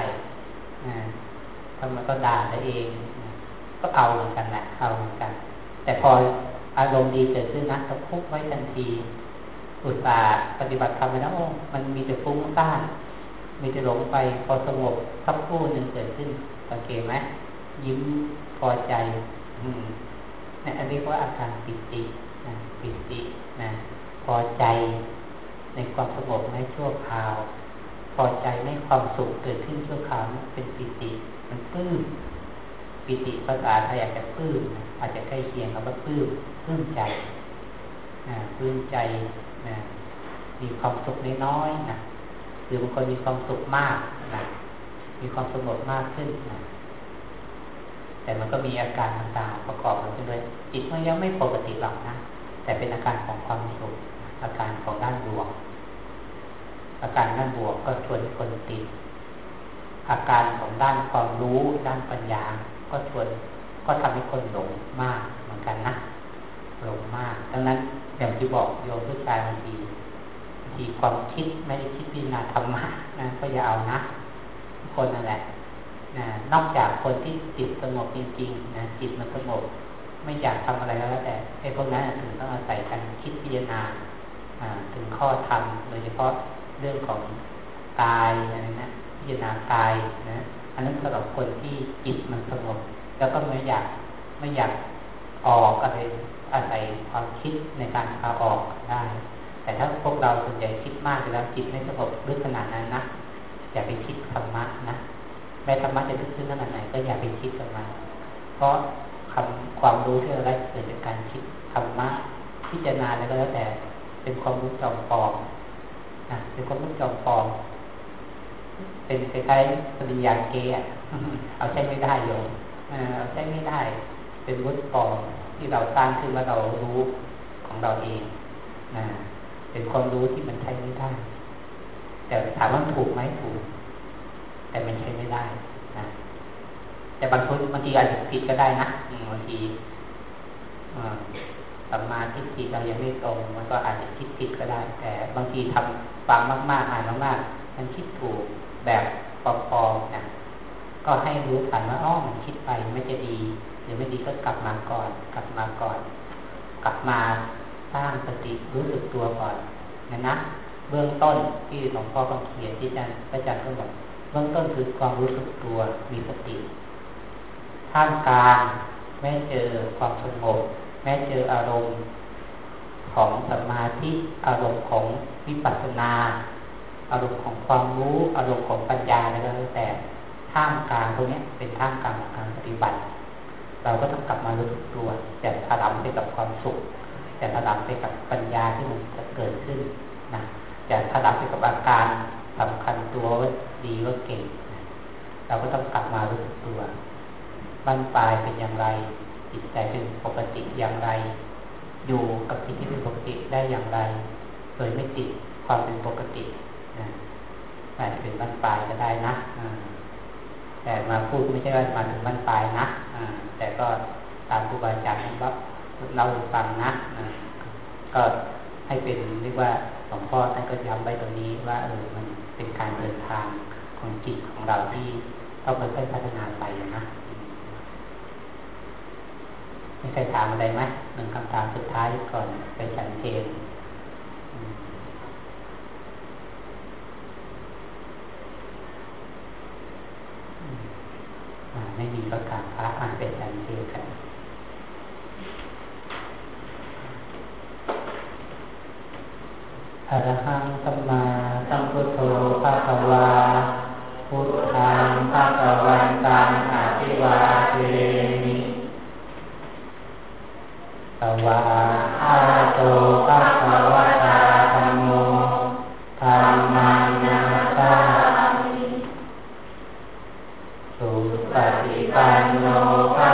ทำไมก็ด่าตัวเอง ก็เอาเหมือนกันนะเอาเหมือนกัน แต่พออารมณ์ดีเกิดขึ้นนะก็พุกไว้ทันที อุตส่าห์ปฏิบัติธรรมไปแล้วโอ้มันมีแต่ฟุ้งซ่านมีแต่หลงไปพอสงบสักครู่หนึ่งเกิดขึ้นสังเกตไหมยิ้มพอใจ อืมนี่อันนี้ว่าอาการปิตินะปิตินะ อใจในความสงบในชั่วคราว พอใจในความสุขเกิดขึ้นชั่วคราวเป็นปิติมันปื้มปิติภาษาไทยอาจจะปื้มอาจจะใกล้เคียงกับว่าปื้มปื้มใจนะปื้มใจนะมีความสุขน้อยๆนะหรือบางคนมีความสุขมากนะมีความสงบมากขึ้นนะแต่มันก็มีอาการต่างๆประกอบกันด้วยจิตมันยังไม่ปกติหรอกนะแต่เป็นอาการของความสุข อาการของด้านบวก อาการด้านบวกก็ชวนคนติด อาการของด้านความรู้ด้านปัญญา ก็ชวนก็ทำให้คนหลงมากเหมือนกันนะหลงมาก ดังนั้นอย่างที่บอกโยมผู้ชายบางทีทีความคิดไม่ได้คิดพิจารณาธรรมะนะก็อย่าเอานะ คนนั่นแหละนะนอกจากคนที่จิตสงบจริงๆนะจิตมันสงบไม่อยากทำอะไรแล้วแต่ไอ้พวกนั้นถึงต้องอาศัยการคิดพิจารณา ถึงข้อธรรมโดยเฉพาะเรื่องของกายอะไรนะพิจารณากายนะอันนั้นสำหรับคนที่จิตมันสงบแล้วก็ไม่อยากไม่อยากออกอะไรอาศัยความคิดในการพาออกได้ แต่ถ้าพวกเราส่วนใหญ่คิดมากแล้วจิตไม่สงบลึกขนาดนั้นนะอย่าไปคิดธรรมะนะแม้ธรรมะจะลึกซึ้งขนาดไหนก็อย่าไปคิดกับมันเพราะคำความรู้ที่เราได้เกิดจากการคิดธรรมะพิจารณาแล้วก็แล้วแต่ เป็นความรู้จอมปลอมนะเป็นความรู้จอมปลอม เป็นคล้ายๆปริญญาเกะเอาใช้ไม่ได้โยมเอาใช้ไม่ได้ เป็นวุฒิปลอมที่เราสร้างขึ้นว่าเรารู้ของเราเองนะเป็นความรู้ที่มันใช้ไม่ได้ แต่ถามว่าถูกไหมถูก แต่มันใช้ไม่ได้นะแต่บางคนบางทีอาจจะผิดก็ได้นะบางที สัมมาทิฏฐิเรายังไม่ตรง มันก็อาจจะคิดผิดก็ได้ แต่บางทีทำฟังมาก ๆ อ่านมากๆมันคิดถูกแบบปลอมๆนะก็ให้รู้ทันว่าอ๋อมันคิดไปไม่จะดี หรือไม่ดีก็กลับมาก่อน กลับมาก่อน กลับมาสร้างสติรู้สึกตัวก่อนนะนะเบื้องต้นที่หลวงพ่อก็เขียนที่อาจารย์อาจารย์ก็บอกเบื้องต้นคือความรู้สึกตัวมีสติท่ามกลางแม้เจอความสงบ ม้เจออารมณ์ของสมาธิอารมณ์ของวิปัสสนา อารมณ์ของความรู้อารมณ์ของปัญญาอะไรก็แล้วแต่ท่ามกลางตรงนี้เป็นท่ามกลางของการปฏิบัติ เราก็ต้องกลับมารู้สึกตัวจะถลำไปกับความสุขจะถลำไปกับปัญญาที่มันจะเกิดขึ้นนะจะถลำไปกับอาการสำคัญตัวว่าดีว่าเก่งเราก็ต้องกลับมารู้สึกตัวบั้นปลายเป็นอย่างไร จิตใจเป็นปกติอย่างไร อยู่กับสิ่งที่เป็นปกติได้อย่างไร โดยไม่ติดความเป็นปกตินะอาจจะเป็นบั้นปลายก็ได้นะแต่มาพูดไม่ใช่ว่ามาถึงบั้นปลายนะแต่ก็ตามครูบาอาจารย์ว่าเราฟังนะก็ให้เป็นเรียกว่าหลวงพ่อท่านก็ย้ำไว้ตรงนี้ว่าเออมันเป็นการเดินทางของจิตของเราที่ต้องค่อยๆพัฒนาไปนะ มีใครถามอะไรไหมหนึ่งคำถามสุดท้ายก่อนไปฉันเพลไม่มีประกาศพระอ่านเป็นฉันเพลกันอรหังสัมมาสัมพุทโธภะคะวาพุทธังภะคะวันตังอภิวาเทมิ สวาอาโตภะคะวะตาธรรมโมธรรมานาตาสุปฏิปันโนภะ